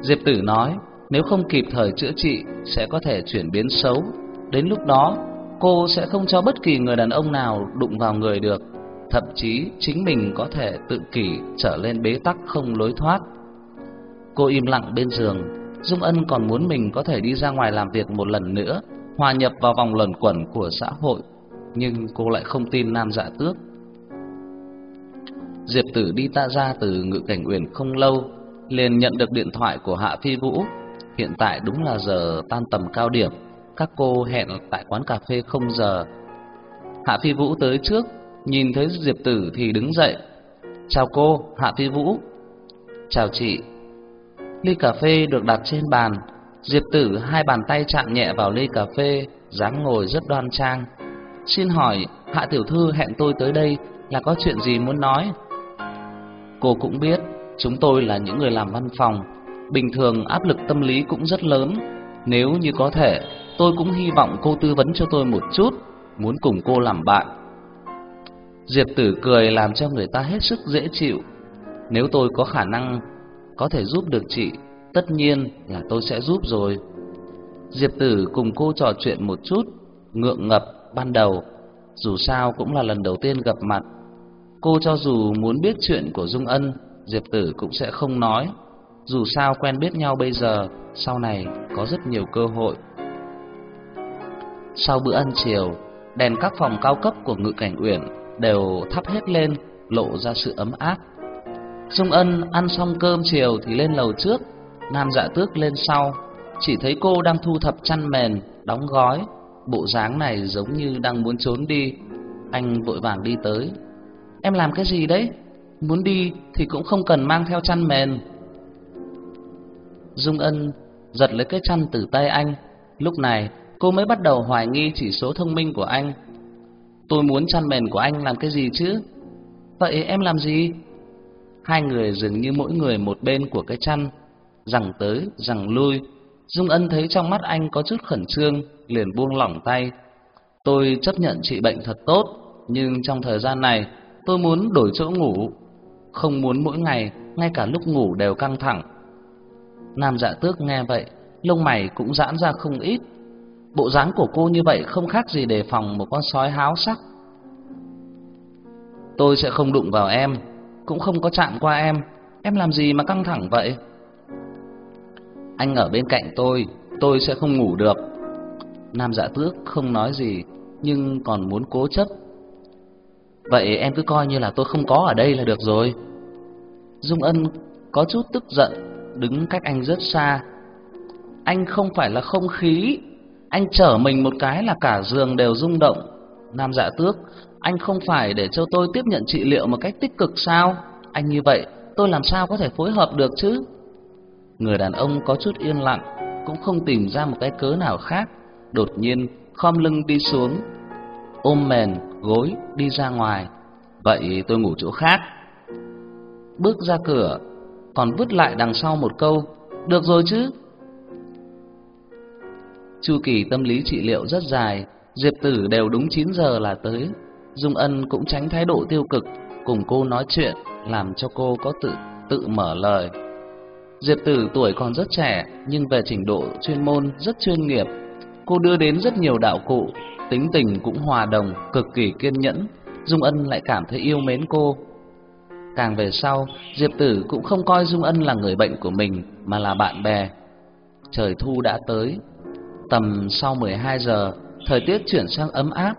Diệp Tử nói, nếu không kịp thời chữa trị sẽ có thể chuyển biến xấu, đến lúc đó cô sẽ không cho bất kỳ người đàn ông nào đụng vào người được, thậm chí chính mình có thể tự kỷ trở lên bế tắc không lối thoát. Cô im lặng bên giường, Dung Ân còn muốn mình có thể đi ra ngoài làm việc một lần nữa, hòa nhập vào vòng luẩn quẩn của xã hội, nhưng cô lại không tin Nam Dạ Tước. Diệp Tử đi ta ra từ Ngự Cảnh Uyển không lâu, liền nhận được điện thoại của Hạ Phi Vũ. Hiện tại đúng là giờ tan tầm cao điểm, các cô hẹn tại quán cà phê không giờ. Hạ Phi Vũ tới trước, nhìn thấy Diệp Tử thì đứng dậy. "Chào cô, Hạ Phi Vũ." "Chào chị." Ly cà phê được đặt trên bàn, Diệp Tử hai bàn tay chạm nhẹ vào ly cà phê, dáng ngồi rất đoan trang. "Xin hỏi, Hạ tiểu thư hẹn tôi tới đây là có chuyện gì muốn nói?" Cô cũng biết, chúng tôi là những người làm văn phòng, bình thường áp lực tâm lý cũng rất lớn. Nếu như có thể, tôi cũng hy vọng cô tư vấn cho tôi một chút, muốn cùng cô làm bạn. Diệp Tử cười làm cho người ta hết sức dễ chịu. Nếu tôi có khả năng có thể giúp được chị, tất nhiên là tôi sẽ giúp rồi. Diệp Tử cùng cô trò chuyện một chút, ngượng ngập ban đầu, dù sao cũng là lần đầu tiên gặp mặt. Cô cho dù muốn biết chuyện của Dung Ân, Diệp Tử cũng sẽ không nói. Dù sao quen biết nhau bây giờ, sau này có rất nhiều cơ hội. Sau bữa ăn chiều, đèn các phòng cao cấp của Ngự Cảnh Uyển đều thắp hết lên, lộ ra sự ấm áp. Dung Ân ăn xong cơm chiều thì lên lầu trước, Nam Dạ Tước lên sau, chỉ thấy cô đang thu thập chăn mền, đóng gói, bộ dáng này giống như đang muốn trốn đi. Anh vội vàng đi tới. "Em làm cái gì đấy? Muốn đi thì cũng không cần mang theo chăn mền." Dung Ân giật lấy cái chăn từ tay anh, lúc này cô mới bắt đầu hoài nghi chỉ số thông minh của anh. "Tôi muốn chăn mền của anh làm cái gì chứ?" "Vậy em làm gì?" Hai người dường như mỗi người một bên của cái chăn, rằng tới rằng lui. Dung Ân thấy trong mắt anh có chút khẩn trương, liền buông lỏng tay. Tôi chấp nhận trị bệnh thật tốt, nhưng trong thời gian này tôi muốn đổi chỗ ngủ, không muốn mỗi ngày ngay cả lúc ngủ đều căng thẳng. Nam Dạ Tước nghe vậy, lông mày cũng giãn ra không ít. Bộ dáng của cô như vậy không khác gì đề phòng một con sói háo sắc. Tôi sẽ không đụng vào em, cũng không có chạm qua em, em làm gì mà căng thẳng vậy? Anh ở bên cạnh tôi, tôi sẽ không ngủ được. Nam Dạ Tước không nói gì, nhưng còn muốn cố chấp. Vậy em cứ coi như là tôi không có ở đây là được rồi. Dung Ân có chút tức giận, đứng cách anh rất xa. Anh không phải là không khí, anh trở mình một cái là cả giường đều rung động. Nam Dạ Tước, anh không phải để cho tôi tiếp nhận trị liệu một cách tích cực sao? Anh như vậy, tôi làm sao có thể phối hợp được chứ? Người đàn ông có chút yên lặng, cũng không tìm ra một cái cớ nào khác, đột nhiên khom lưng đi xuống, ôm mền gối đi ra ngoài. Vậy tôi ngủ chỗ khác. Bước ra cửa, còn vứt lại đằng sau một câu, được rồi chứ? Chu kỳ tâm lý trị liệu rất dài, Diệp Tử đều đúng 9 giờ là tới. Dung Ân cũng tránh thái độ tiêu cực, cùng cô nói chuyện, làm cho cô có tự tự mở lời. Diệp Tử tuổi còn rất trẻ, nhưng về trình độ chuyên môn rất chuyên nghiệp. Cô đưa đến rất nhiều đạo cụ, tính tình cũng hòa đồng, cực kỳ kiên nhẫn. Dung Ân lại cảm thấy yêu mến cô. Càng về sau, Diệp Tử cũng không coi Dung Ân là người bệnh của mình, mà là bạn bè. Trời thu đã tới, tầm sau 12 giờ, thời tiết chuyển sang ấm áp.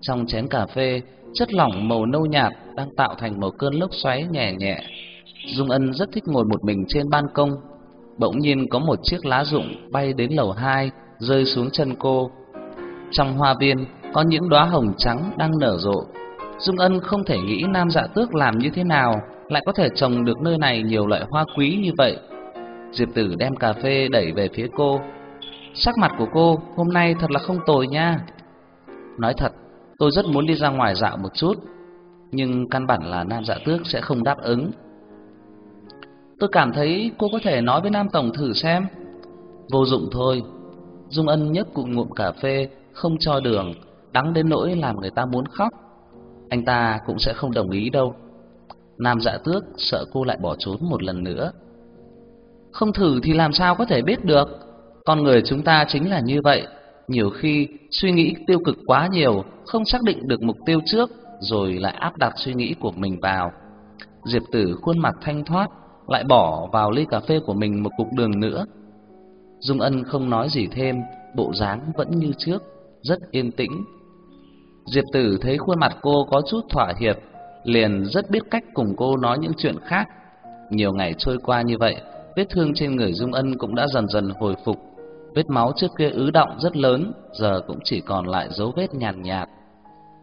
Trong chén cà phê, chất lỏng màu nâu nhạt đang tạo thành một cơn lốc xoáy nhẹ nhẹ. Dung Ân rất thích ngồi một mình trên ban công. Bỗng nhiên có một chiếc lá rụng bay đến lầu 2, rơi xuống chân cô. Trong hoa viên có những đóa hồng trắng đang nở rộ. Dung Ân không thể nghĩ Nam Dạ Tước làm như thế nào lại có thể trồng được nơi này nhiều loại hoa quý như vậy. Diệp Tử đem cà phê đẩy về phía cô. Sắc mặt của cô hôm nay thật là không tồi nha. Nói thật, tôi rất muốn đi ra ngoài dạo một chút, nhưng căn bản là Nam Dạ Tước sẽ không đáp ứng. Tôi cảm thấy cô có thể nói với Nam Tổng thử xem. Vô dụng thôi. Dung Ân nhấp cụm ngụm cà phê, không cho đường, đắng đến nỗi làm người ta muốn khóc. Anh ta cũng sẽ không đồng ý đâu. Nam Dạ Tước sợ cô lại bỏ trốn một lần nữa. Không thử thì làm sao có thể biết được? Con người chúng ta chính là như vậy, nhiều khi suy nghĩ tiêu cực quá nhiều, không xác định được mục tiêu trước rồi lại áp đặt suy nghĩ của mình vào. Diệp Tử khuôn mặt thanh thoát, lại bỏ vào ly cà phê của mình một cục đường nữa. Dung Ân không nói gì thêm, bộ dáng vẫn như trước, rất yên tĩnh. Diệp Tử thấy khuôn mặt cô có chút thỏa hiệp, liền rất biết cách cùng cô nói những chuyện khác. Nhiều ngày trôi qua như vậy, vết thương trên người Dung Ân cũng đã dần dần hồi phục. Vết máu trước kia ứ động rất lớn, giờ cũng chỉ còn lại dấu vết nhàn nhạt, nhạt.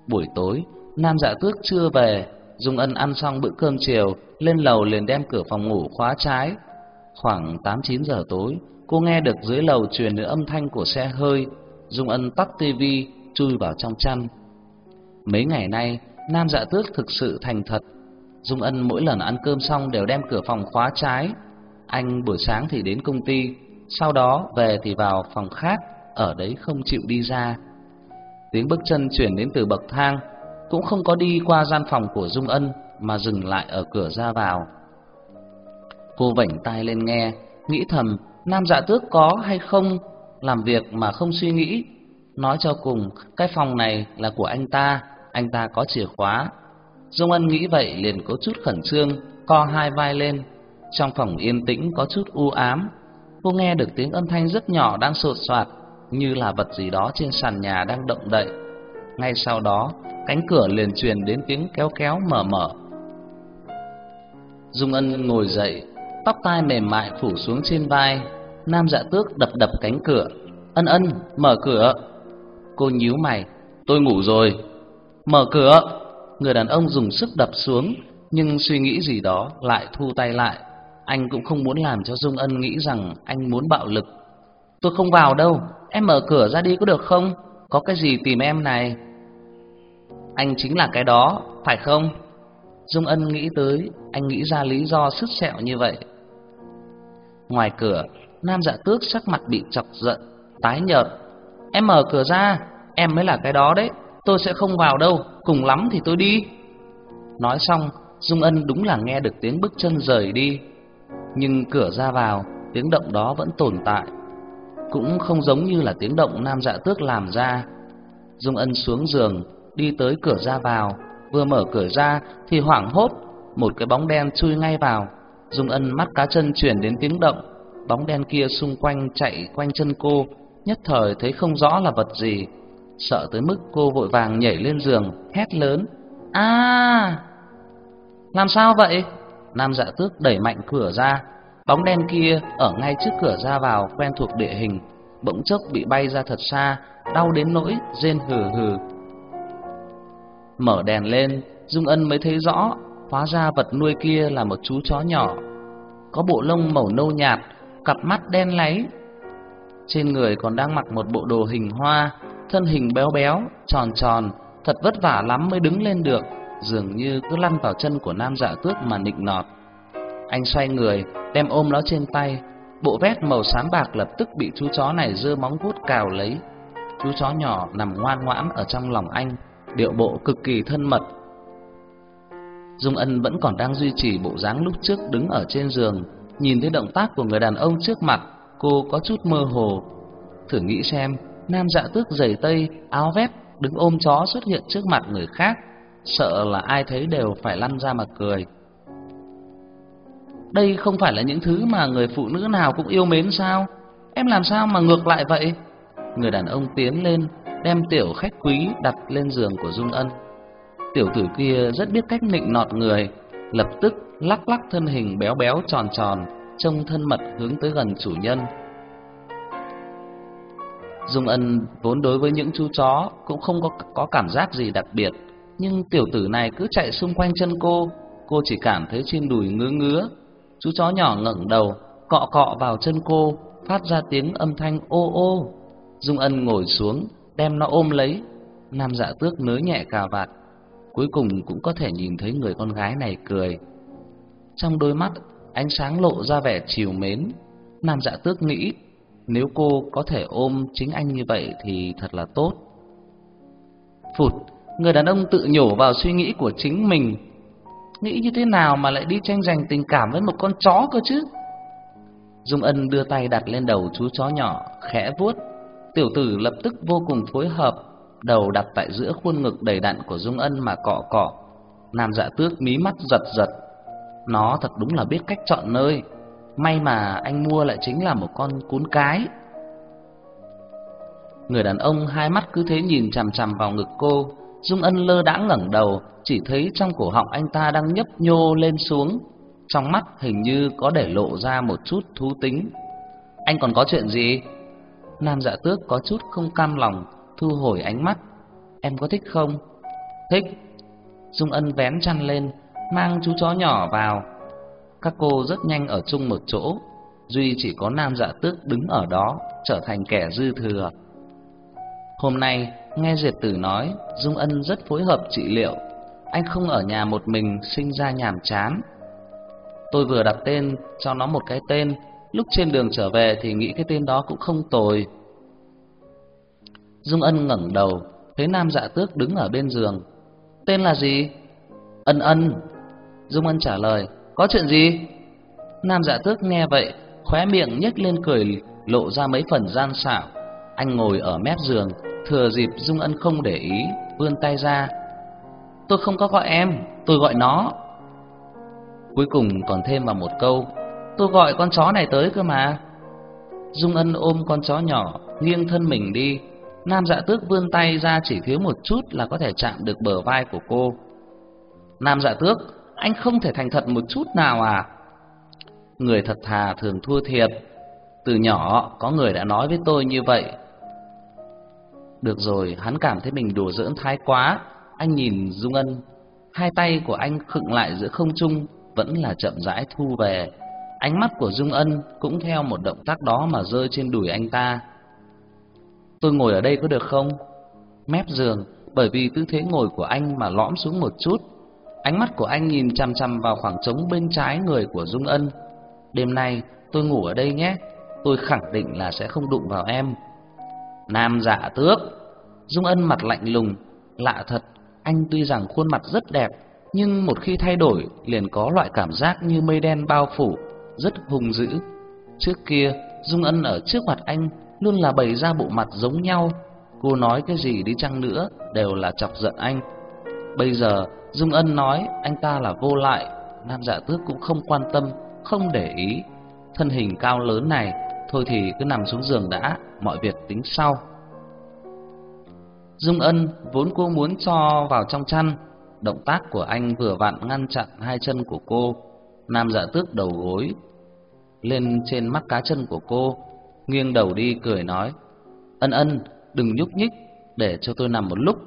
Buổi tối, Nam Dạ Tước chưa về, Dung Ân ăn xong bữa cơm chiều, lên lầu liền đem cửa phòng ngủ khóa trái. Khoảng 8-9 giờ tối, cô nghe được dưới lầu truyền đến âm thanh của xe hơi. Dung Ân tắt tivi, chui vào trong chăn. Mấy ngày nay, Nam Dạ Tước thực sự thành thật. Dung Ân mỗi lần ăn cơm xong đều đem cửa phòng khóa trái. Anh buổi sáng thì đến công ty, sau đó về thì vào phòng khác, ở đấy không chịu đi ra. Tiếng bước chân chuyển đến từ bậc thang, cũng không có đi qua gian phòng của Dung Ân mà dừng lại ở cửa ra vào. Cô vảnh tai lên nghe, nghĩ thầm Nam Dạ Tước có hay không làm việc mà không suy nghĩ. Nói cho cùng, cái phòng này là của anh ta, anh ta có chìa khóa. Dung Ân nghĩ vậy liền có chút khẩn trương, co hai vai lên. Trong phòng yên tĩnh có chút u ám. Cô nghe được tiếng âm thanh rất nhỏ đang sột soạt, như là vật gì đó trên sàn nhà đang động đậy. Ngay sau đó, cánh cửa liền truyền đến tiếng kéo kéo mở mở. Dung Ân ngồi dậy, tóc tai mềm mại phủ xuống trên vai, Nam Dạ Tước đập đập cánh cửa. "Ân Ân, mở cửa." Cô nhíu mày, "Tôi ngủ rồi." "Mở cửa." Người đàn ông dùng sức đập xuống, nhưng suy nghĩ gì đó lại thu tay lại. Anh cũng không muốn làm cho Dung Ân nghĩ rằng anh muốn bạo lực. "Tôi không vào đâu, em mở cửa ra đi có được không? Có cái gì tìm em này?" Anh chính là cái đó, phải không? Dung Ân nghĩ tới, anh nghĩ ra lý do sứt sẹo như vậy. Ngoài cửa, Nam Dạ Tước sắc mặt bị chọc giận, tái nhợt. Em mở cửa ra, em mới là cái đó đấy, tôi sẽ không vào đâu, cùng lắm thì tôi đi. Nói xong, Dung Ân đúng là nghe được tiếng bước chân rời đi, nhưng cửa ra vào, tiếng động đó vẫn tồn tại, cũng không giống như là tiếng động Nam Dạ Tước làm ra. Dung Ân xuống giường, đi tới cửa ra vào, vừa mở cửa ra thì hoảng hốt, một cái bóng đen chui ngay vào. Dung Ân mắt cá chân chuyển đến tiếng động, bóng đen kia xung quanh chạy quanh chân cô, nhất thời thấy không rõ là vật gì, sợ tới mức cô vội vàng nhảy lên giường, hét lớn: "A! làm sao vậy?" Nam Dạ Tước đẩy mạnh cửa ra, bóng đen kia ở ngay trước cửa ra vào quen thuộc địa hình, bỗng chốc bị bay ra thật xa, đau đến nỗi rên hừ hừ. Mở đèn lên, Dung Ân mới thấy rõ, hóa ra vật nuôi kia là một chú chó nhỏ, có bộ lông màu nâu nhạt, cặp mắt đen láy. Trên người còn đang mặc một bộ đồ hình hoa, thân hình béo béo, tròn tròn, thật vất vả lắm mới đứng lên được, dường như cứ lăn vào chân của nam dạ tước mà nịnh nọt. Anh xoay người, đem ôm nó trên tay, bộ vét màu xám bạc lập tức bị chú chó này giơ móng vuốt cào lấy. Chú chó nhỏ nằm ngoan ngoãn ở trong lòng anh, điệu bộ cực kỳ thân mật. Dung Ân vẫn còn đang duy trì bộ dáng lúc trước đứng ở trên giường, nhìn thấy động tác của người đàn ông trước mặt, cô có chút mơ hồ. Thử nghĩ xem, nam dạ tước giày tây, áo vét, đứng ôm chó xuất hiện trước mặt người khác, sợ là ai thấy đều phải lăn ra mà cười. Đây không phải là những thứ mà người phụ nữ nào cũng yêu mến sao? Em làm sao mà ngược lại vậy? Người đàn ông tiến lên, đem tiểu khách quý đặt lên giường của Dung Ân. Tiểu tử kia rất biết cách nịnh nọt người, lập tức lắc lắc thân hình béo béo tròn tròn, trông thân mật hướng tới gần chủ nhân. Dung Ân vốn đối với những chú chó cũng không có có cảm giác gì đặc biệt, nhưng tiểu tử này cứ chạy xung quanh chân cô, cô chỉ cảm thấy trên đùi ngứa ngứa. Chú chó nhỏ ngẩng đầu, cọ cọ vào chân cô, phát ra tiếng âm thanh ô ô. Dung Ân ngồi xuống, đem nó ôm lấy. Nam Dạ Tước nới nhẹ cà vạt, cuối cùng cũng có thể nhìn thấy người con gái này cười. Trong đôi mắt, ánh sáng lộ ra vẻ chiều mến. Nam Dạ Tước nghĩ, nếu cô có thể ôm chính anh như vậy thì thật là tốt. Phụt, người đàn ông tự nhổ vào suy nghĩ của chính mình. Nghĩ như thế nào mà lại đi tranh giành tình cảm với một con chó cơ chứ? Dung Ân đưa tay đặt lên đầu chú chó nhỏ, khẽ vuốt. Tiểu tử lập tức vô cùng phối hợp, đầu đặt tại giữa khuôn ngực đầy đặn của Dung Ân mà cọ cọ. Nam Dạ Tước mí mắt giật giật. Nó thật đúng là biết cách chọn nơi. May mà anh mua lại chính là một con cún cái. Người đàn ông hai mắt cứ thế nhìn chằm chằm vào ngực cô, Dung Ân lơ đãng ngẩng đầu, chỉ thấy trong cổ họng anh ta đang nhấp nhô lên xuống, trong mắt hình như có để lộ ra một chút thú tính. Anh còn có chuyện gì? Nam Dạ Tước có chút không cam lòng, thu hồi ánh mắt. Em có thích không? Thích. Dung Ân vén chăn lên, mang chú chó nhỏ vào. Các cô rất nhanh ở chung một chỗ, duy chỉ có Nam Dạ Tước đứng ở đó, trở thành kẻ dư thừa. Hôm nay, nghe Diệt Tử nói, Dung Ân rất phối hợp trị liệu. Anh không ở nhà một mình sinh ra nhàm chán. Tôi vừa đặt tên cho nó một cái tên, lúc trên đường trở về thì nghĩ cái tên đó cũng không tồi. Dung Ân ngẩng đầu, thấy Nam Dạ Tước đứng ở bên giường. "Tên là gì?" "Ân Ân." Dung Ân trả lời, "Có chuyện gì?" Nam Dạ Tước nghe vậy, khóe miệng nhếch lên cười, lộ ra mấy phần gian xảo. Anh ngồi ở mép giường, thừa dịp Dung Ân không để ý, vươn tay ra. "Tôi không có gọi em, tôi gọi nó." Cuối cùng còn thêm vào một câu, "Tôi gọi con chó này tới cơ mà." Dung Ân ôm con chó nhỏ, nghiêng thân mình đi, Nam Dạ Tước vươn tay ra chỉ thiếu một chút là có thể chạm được bờ vai của cô. Nam Dạ Tước, anh không thể thành thật một chút nào à? Người thật thà thường thua thiệt. Từ nhỏ có người đã nói với tôi như vậy. Được rồi, hắn cảm thấy mình đùa giỡn thái quá. Anh nhìn Dung Ân, hai tay của anh khựng lại giữa không trung, vẫn là chậm rãi thu về. Ánh mắt của Dung Ân cũng theo một động tác đó mà rơi trên đùi anh ta. Tôi ngồi ở đây có được không? Mép giường, bởi vì tư thế ngồi của anh mà lõm xuống một chút. Ánh mắt của anh nhìn chằm chằm vào khoảng trống bên trái người của Dung Ân. Đêm nay tôi ngủ ở đây nhé, tôi khẳng định là sẽ không đụng vào em. Nam dạ tước. Dung Ân mặt lạnh lùng, lạ thật, anh tuy rằng khuôn mặt rất đẹp, nhưng một khi thay đổi liền có loại cảm giác như mây đen bao phủ, rất hung dữ. Trước kia, Dung Ân ở trước mặt anh luôn là bày ra bộ mặt giống nhau, cô nói cái gì đi chăng nữa đều là chọc giận anh. Bây giờ Dung Ân nói anh ta là vô lại, Nam Dạ Tước cũng không quan tâm, không để ý. Thân hình cao lớn này, thôi thì cứ nằm xuống giường đã, mọi việc tính sau. Dung Ân vốn cô muốn cho vào trong chăn, động tác của anh vừa vặn ngăn chặn hai chân của cô. Nam Dạ Tước đầu gối lên trên mắt cá chân của cô, nghiêng đầu đi cười nói: "Ân Ân, đừng nhúc nhích, để cho tôi nằm một lúc."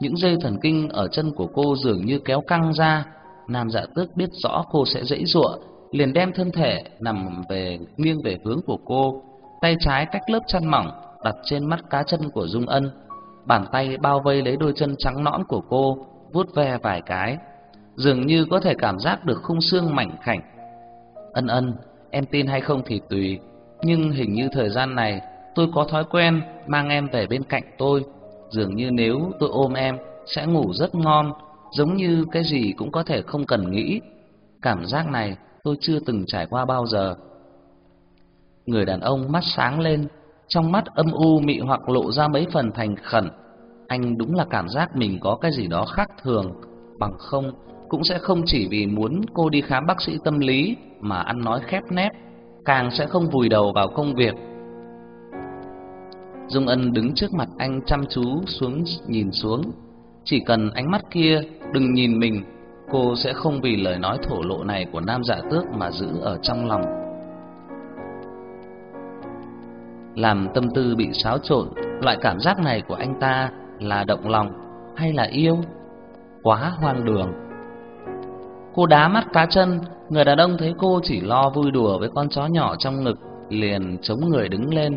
Những dây thần kinh ở chân của cô dường như kéo căng ra, Nam Dạ Tước biết rõ cô sẽ dãy dụa liền đem thân thể nằm về nghiêng về hướng của cô, tay trái cách lớp chăn mỏng đặt trên mắt cá chân của Dung Ân, bàn tay bao vây lấy đôi chân trắng nõn của cô, vuốt ve vài cái, dường như có thể cảm giác được khung xương mảnh khảnh. Ân Ân, em tin hay không thì tùy, nhưng hình như thời gian này tôi có thói quen mang em về bên cạnh tôi, dường như nếu tôi ôm em sẽ ngủ rất ngon, giống như cái gì cũng có thể không cần nghĩ. Cảm giác này tôi chưa từng trải qua bao giờ. Người đàn ông mắt sáng lên, trong mắt âm u mị hoặc lộ ra mấy phần thành khẩn. Anh đúng là cảm giác mình có cái gì đó khác thường, bằng không cũng sẽ không chỉ vì muốn cô đi khám bác sĩ tâm lý mà ăn nói khép nép càng sẽ không vùi đầu vào công việc. Dung Ân đứng trước mặt anh chăm chú xuống nhìn xuống, chỉ cần ánh mắt kia đừng nhìn mình, cô sẽ không vì lời nói thổ lộ này của nam dạ tước mà giữ ở trong lòng. Làm tâm tư bị xáo trộn, loại cảm giác này của anh ta là động lòng hay là yêu? Quá hoang đường. Cô đá mắt cá chân, người đàn ông thấy cô chỉ lo vui đùa với con chó nhỏ trong ngực, liền chống người đứng lên.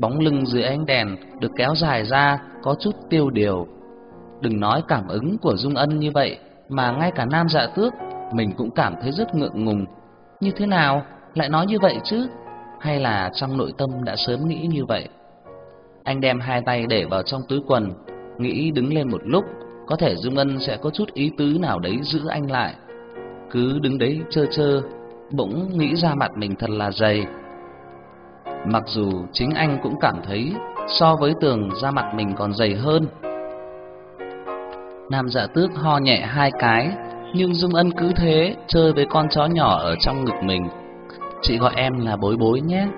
Bóng lưng dưới ánh đèn được kéo dài ra, có chút tiêu điều. Đừng nói cảm ứng của Dung Ân như vậy, mà ngay cả Nam Dạ Tước mình cũng cảm thấy rất ngượng ngùng. Như thế nào lại nói như vậy chứ? Hay là trong nội tâm đã sớm nghĩ như vậy? Anh đem hai tay để vào trong túi quần, nghĩ đứng lên một lúc, có thể Dung Ân sẽ có chút ý tứ nào đấy giữ anh lại. Cứ đứng đấy chơ chơ, bỗng nghĩ ra mặt mình thật là dày. Mặc dù chính anh cũng cảm thấy so với tường da mặt mình còn dày hơn. Nam dạ tước ho nhẹ hai cái, nhưng Dung Ân cứ thế chơi với con chó nhỏ ở trong ngực mình. Chị gọi em là bối bối nhé.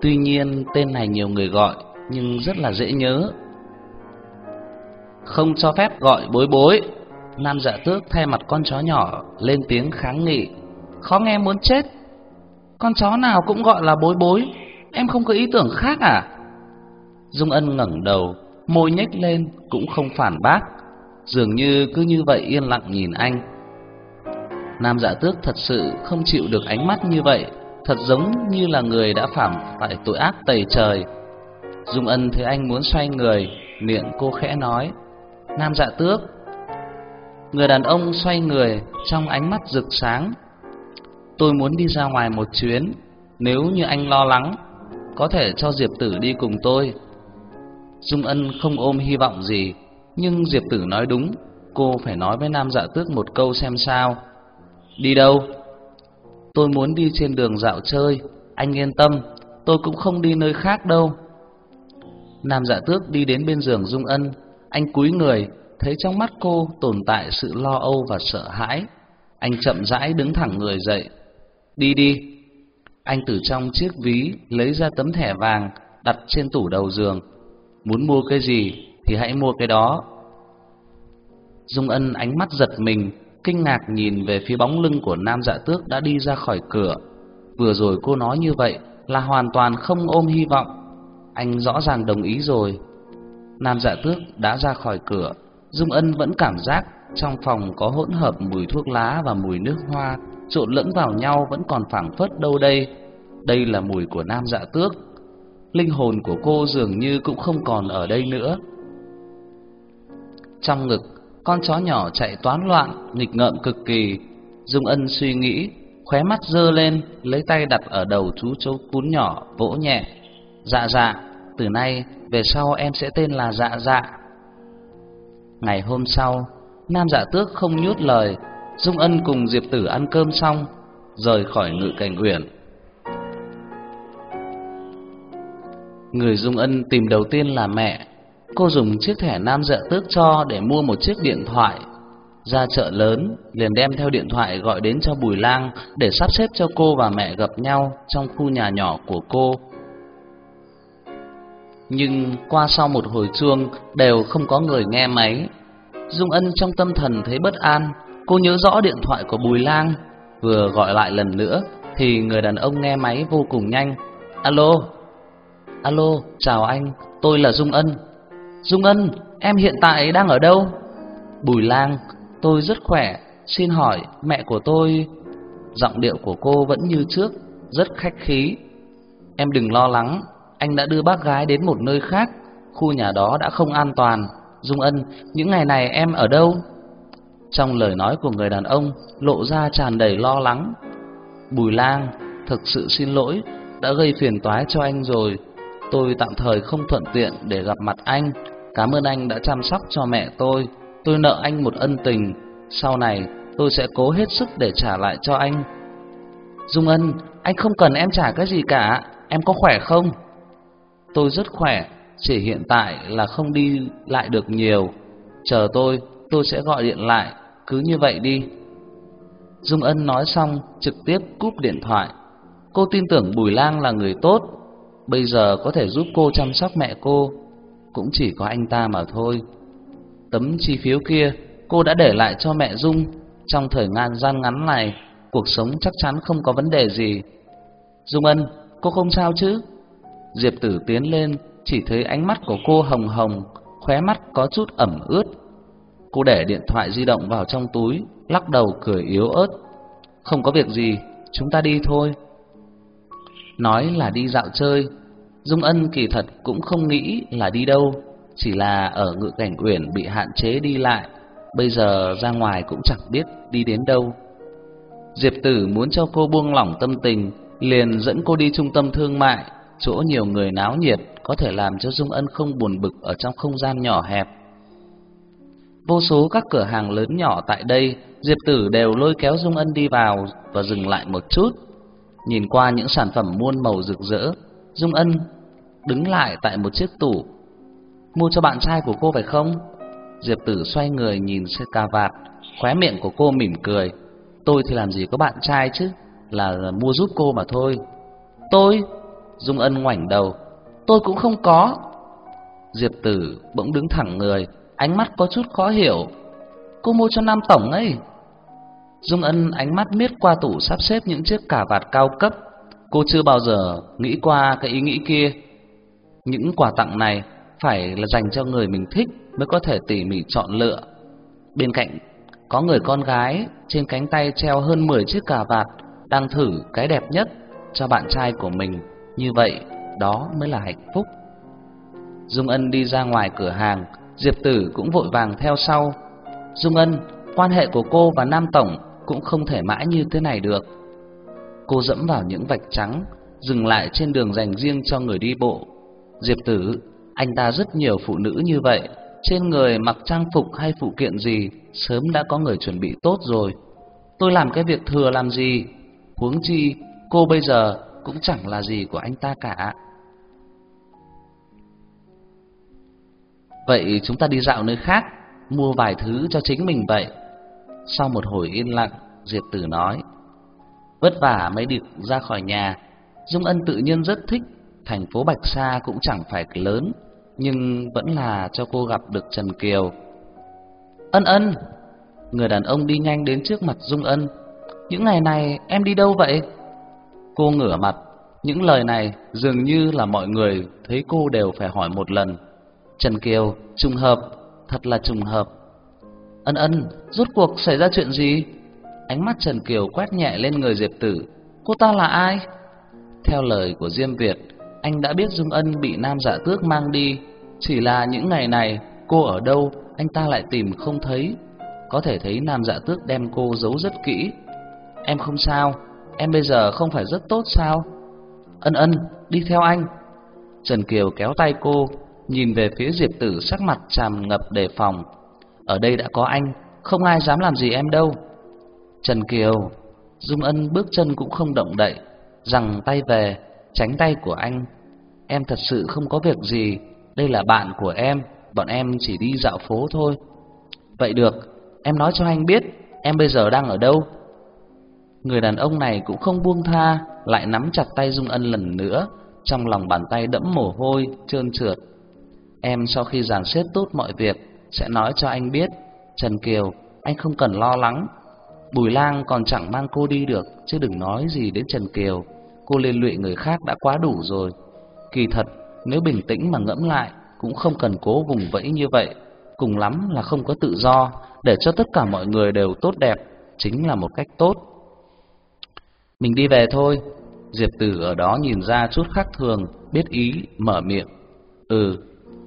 Tuy nhiên tên này nhiều người gọi, nhưng rất là dễ nhớ. Không cho phép gọi bối bối. Nam dạ tước thay mặt con chó nhỏ lên tiếng kháng nghị. Khó nghe muốn chết. Con chó nào cũng gọi là bối bối, em không có ý tưởng khác à? Dung Ân ngẩng đầu, môi nhếch lên cũng không phản bác, dường như cứ như vậy yên lặng nhìn anh. Nam Dạ Tước thật sự không chịu được ánh mắt như vậy, thật giống như là người đã phạm phải tội ác tày trời. Dung Ân thấy anh muốn xoay người, miệng cô khẽ nói: "Nam Dạ Tước." Người đàn ông xoay người, trong ánh mắt rực sáng. "Tôi muốn đi ra ngoài một chuyến, nếu như anh lo lắng, có thể cho Diệp Tử đi cùng tôi." Dung Ân không ôm hy vọng gì, nhưng Diệp Tử nói đúng, cô phải nói với Nam Dạ Tước một câu xem sao. Đi đâu? Tôi muốn đi trên đường dạo chơi, anh yên tâm, tôi cũng không đi nơi khác đâu. Nam Dạ Tước đi đến bên giường Dung Ân, anh cúi người, thấy trong mắt cô tồn tại sự lo âu và sợ hãi. Anh chậm rãi đứng thẳng người dậy. Đi đi. Anh từ trong chiếc ví lấy ra tấm thẻ vàng đặt trên tủ đầu giường. Muốn mua cái gì thì hãy mua cái đó. Dung Ân ánh mắt giật mình, kinh ngạc nhìn về phía bóng lưng của Nam Dạ Tước đã đi ra khỏi cửa. Vừa rồi cô nói như vậy là hoàn toàn không ôm hy vọng. Anh rõ ràng đồng ý rồi. Nam Dạ Tước đã ra khỏi cửa, Dung Ân vẫn cảm giác trong phòng có hỗn hợp mùi thuốc lá và mùi nước hoa trộn lẫn vào nhau vẫn còn phảng phất đâu đây. Đây là mùi của Nam Dạ Tước. Linh hồn của cô dường như cũng không còn ở đây nữa. Trong ngực con chó nhỏ chạy toán loạn, nghịch ngợm cực kỳ. Dung Ân suy nghĩ, khóe mắt dơ lên, lấy tay đặt ở đầu chú chó cún nhỏ, vỗ nhẹ. Dạ dạ, từ nay về sau em sẽ tên là Dạ dạ. Ngày hôm sau, Nam Dạ Tước không nhút lời, Dung Ân cùng Diệp Tử ăn cơm xong, rời khỏi Ngự Cảnh Uyển. Người Dung Ân tìm đầu tiên là mẹ, Cô dùng chiếc thẻ nam dạ tước cho để mua một chiếc điện thoại. Ra chợ lớn, liền đem theo điện thoại gọi đến cho Bùi Lang để sắp xếp cho cô và mẹ gặp nhau trong khu nhà nhỏ của cô. Nhưng qua sau một hồi chuông đều không có người nghe máy. Dung Ân trong tâm thần thấy bất an, cô nhớ rõ điện thoại của Bùi Lang, vừa gọi lại lần nữa thì người đàn ông nghe máy vô cùng nhanh. "Alo." "Alo, chào anh, tôi là Dung Ân." Dung Ân, em hiện tại đang ở đâu? Bùi Lang, tôi rất khỏe, xin hỏi mẹ của tôi... Giọng điệu của cô vẫn như trước, rất khách khí. Em đừng lo lắng, anh đã đưa bác gái đến một nơi khác, khu nhà đó đã không an toàn. Dung Ân, những ngày này em ở đâu? Trong lời nói của người đàn ông lộ ra tràn đầy lo lắng. Bùi Lang, thực sự xin lỗi, đã gây phiền toái cho anh rồi. Tôi tạm thời không thuận tiện để gặp mặt anh. Cảm ơn anh đã chăm sóc cho mẹ tôi. Tôi nợ anh một ân tình. Sau này tôi sẽ cố hết sức để trả lại cho anh. Dung Ân, anh không cần em trả cái gì cả. Em có khỏe không? Tôi rất khỏe, chỉ hiện tại là không đi lại được nhiều. Chờ tôi, tôi sẽ gọi điện lại. Cứ như vậy đi. Dung Ân nói xong, trực tiếp cúp điện thoại. Cô tin tưởng Bùi Lang là người tốt, bây giờ có thể giúp cô chăm sóc mẹ cô cũng chỉ có anh ta mà thôi. Tấm chi phiếu kia cô đã để lại cho mẹ Dung, trong thời gian gian ngắn này, cuộc sống chắc chắn không có vấn đề gì. Dung Ân, cô không sao chứ? Diệp Tử tiến lên, chỉ thấy ánh mắt của cô hồng hồng, khóe mắt có chút ẩm ướt. Cô để điện thoại di động vào trong túi, lắc đầu cười yếu ớt. Không có việc gì, chúng ta đi thôi. Nói là đi dạo chơi, Dung Ân kỳ thật cũng không nghĩ là đi đâu, chỉ là ở ngự cảnh uyển bị hạn chế đi lại, bây giờ ra ngoài cũng chẳng biết đi đến đâu. Diệp Tử muốn cho cô buông lỏng tâm tình, liền dẫn cô đi trung tâm thương mại, chỗ nhiều người náo nhiệt, có thể làm cho Dung Ân không buồn bực ở trong không gian nhỏ hẹp. Vô số các cửa hàng lớn nhỏ tại đây, Diệp Tử đều lôi kéo Dung Ân đi vào và dừng lại một chút. Nhìn qua những sản phẩm muôn màu rực rỡ, Dung Ân đứng lại tại một chiếc tủ. Mua cho bạn trai của cô phải không? Diệp Tử xoay người nhìn xe cà vạt, khóe miệng của cô mỉm cười. Tôi thì làm gì có bạn trai chứ, là mua giúp cô mà thôi. Tôi? Dung Ân ngoảnh đầu. Tôi cũng không có. Diệp Tử bỗng đứng thẳng người, ánh mắt có chút khó hiểu. Cô mua cho Nam Tổng ấy. Dung Ân ánh mắt miết qua tủ sắp xếp những chiếc cà vạt cao cấp. Cô chưa bao giờ nghĩ qua cái ý nghĩ kia. Những quà tặng này phải là dành cho người mình thích mới có thể tỉ mỉ chọn lựa. Bên cạnh có người con gái trên cánh tay treo hơn 10 chiếc cà vạt đang thử cái đẹp nhất cho bạn trai của mình, như vậy đó mới là hạnh phúc. Dung Ân đi ra ngoài cửa hàng, Diệp Tử cũng vội vàng theo sau. Dung Ân, quan hệ của cô và Nam tổng cũng không thể mãi như thế này được. Cô dẫm vào những vạch trắng, dừng lại trên đường dành riêng cho người đi bộ. Diệp Tử, anh ta rất nhiều phụ nữ như vậy, trên người mặc trang phục hay phụ kiện gì, sớm đã có người chuẩn bị tốt rồi. Tôi làm cái việc thừa làm gì? Huống chi, cô bây giờ cũng chẳng là gì của anh ta cả. Vậy chúng ta đi dạo nơi khác, mua vài thứ cho chính mình vậy. Sau một hồi yên lặng, Diệp Tử nói: Vất vả mới được ra khỏi nhà, Dung Ân tự nhiên rất thích, thành phố Bạch Sa cũng chẳng phải lớn, nhưng vẫn là cho cô gặp được Trần Kiều. Ân Ân, người đàn ông đi nhanh đến trước mặt Dung Ân. Những ngày này em đi đâu vậy? Cô ngửa mặt, những lời này dường như là mọi người thấy cô đều phải hỏi một lần. Trần Kiều, trùng hợp, thật là trùng hợp. Ân Ân, rốt cuộc xảy ra chuyện gì? Ánh mắt Trần Kiều quét nhẹ lên người Diệp Tử. Cô ta là ai? Theo lời của Diêm Việt, anh đã biết Dung Ân bị Nam Dạ Tước mang đi, chỉ là những ngày này cô ở đâu anh ta lại tìm không thấy. Có thể thấy Nam Dạ Tước đem cô giấu rất kỹ. Em không sao, em bây giờ không phải rất tốt sao? Ân Ân, đi theo anh. Trần Kiều kéo tay cô, nhìn về phía Diệp Tử sắc mặt tràn ngập đề phòng. Ở đây đã có anh, không ai dám làm gì em đâu. Trần Kiều, Dung Ân bước chân cũng không động đậy, rằng tay về, tránh tay của anh. Em thật sự không có việc gì, đây là bạn của em, bọn em chỉ đi dạo phố thôi. Vậy được, em nói cho anh biết, em bây giờ đang ở đâu? Người đàn ông này cũng không buông tha, lại nắm chặt tay Dung Ân lần nữa, trong lòng bàn tay đẫm mồ hôi, trơn trượt. Em sau khi dàn xếp tốt mọi việc sẽ nói cho anh biết, Trần Kiều, anh không cần lo lắng. Bùi Lang còn chẳng mang cô đi được, chứ đừng nói gì đến Trần Kiều. Cô liên lụy người khác đã quá đủ rồi. Kỳ thật, nếu bình tĩnh mà ngẫm lại, cũng không cần cố vùng vẫy như vậy. Cùng lắm là không có tự do, để cho tất cả mọi người đều tốt đẹp, chính là một cách tốt. Mình đi về thôi. Diệp Tử ở đó nhìn ra chút khác thường, biết ý, mở miệng. Ừ.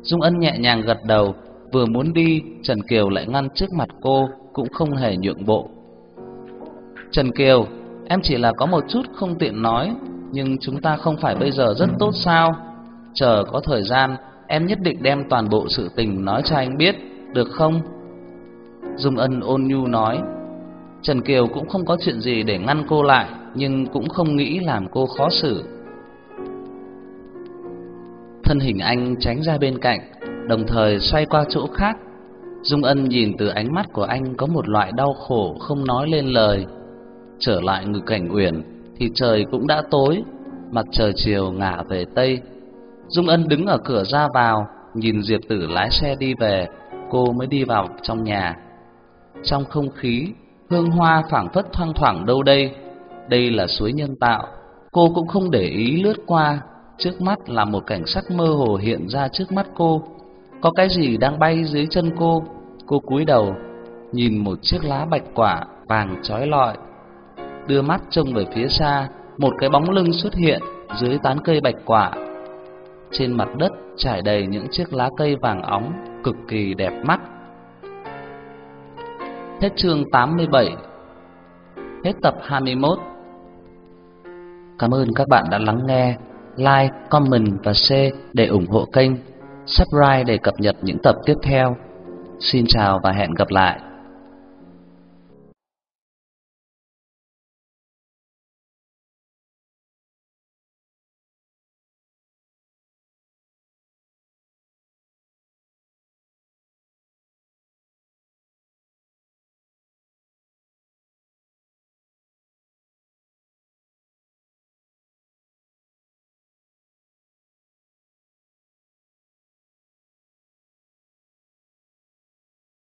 Dung Ân nhẹ nhàng gật đầu, vừa muốn đi, Trần Kiều lại ngăn trước mặt cô, cũng không hề nhượng bộ. Trần Kiều, em chỉ là có một chút không tiện nói, nhưng chúng ta không phải bây giờ rất tốt sao? Chờ có thời gian, em nhất định đem toàn bộ sự tình nói cho anh biết, được không? Dung Ân ôn nhu nói. Trần Kiều cũng không có chuyện gì để ngăn cô lại, nhưng cũng không nghĩ làm cô khó xử. Thân hình anh tránh ra bên cạnh, đồng thời xoay qua chỗ khác. Dung Ân nhìn từ ánh mắt của anh có một loại đau khổ không nói lên lời. Trở lại ngự cảnh uyển thì trời cũng đã tối, mặt trời chiều ngả về tây. Dung Ân đứng ở cửa ra vào, nhìn Diệp Tử lái xe đi về, cô mới đi vào trong nhà. Trong không khí hương hoa phảng phất thoang thoảng đâu đây. Đây là suối nhân tạo, cô cũng không để ý lướt qua, trước mắt là một cảnh sắc mơ hồ hiện ra trước mắt cô. Có cái gì đang bay dưới chân cô? Cô cúi đầu, nhìn một chiếc lá bạch quả vàng chói lọi. Đưa mắt trông về phía xa, một cái bóng lưng xuất hiện dưới tán cây bạch quả. Trên mặt đất trải đầy những chiếc lá cây vàng óng cực kỳ đẹp mắt. Hết chương 87 Hết tập 21 Cảm ơn các bạn đã lắng nghe Like, comment và share để ủng hộ kênh Subscribe để cập nhật những tập tiếp theo. Xin chào và hẹn gặp lại.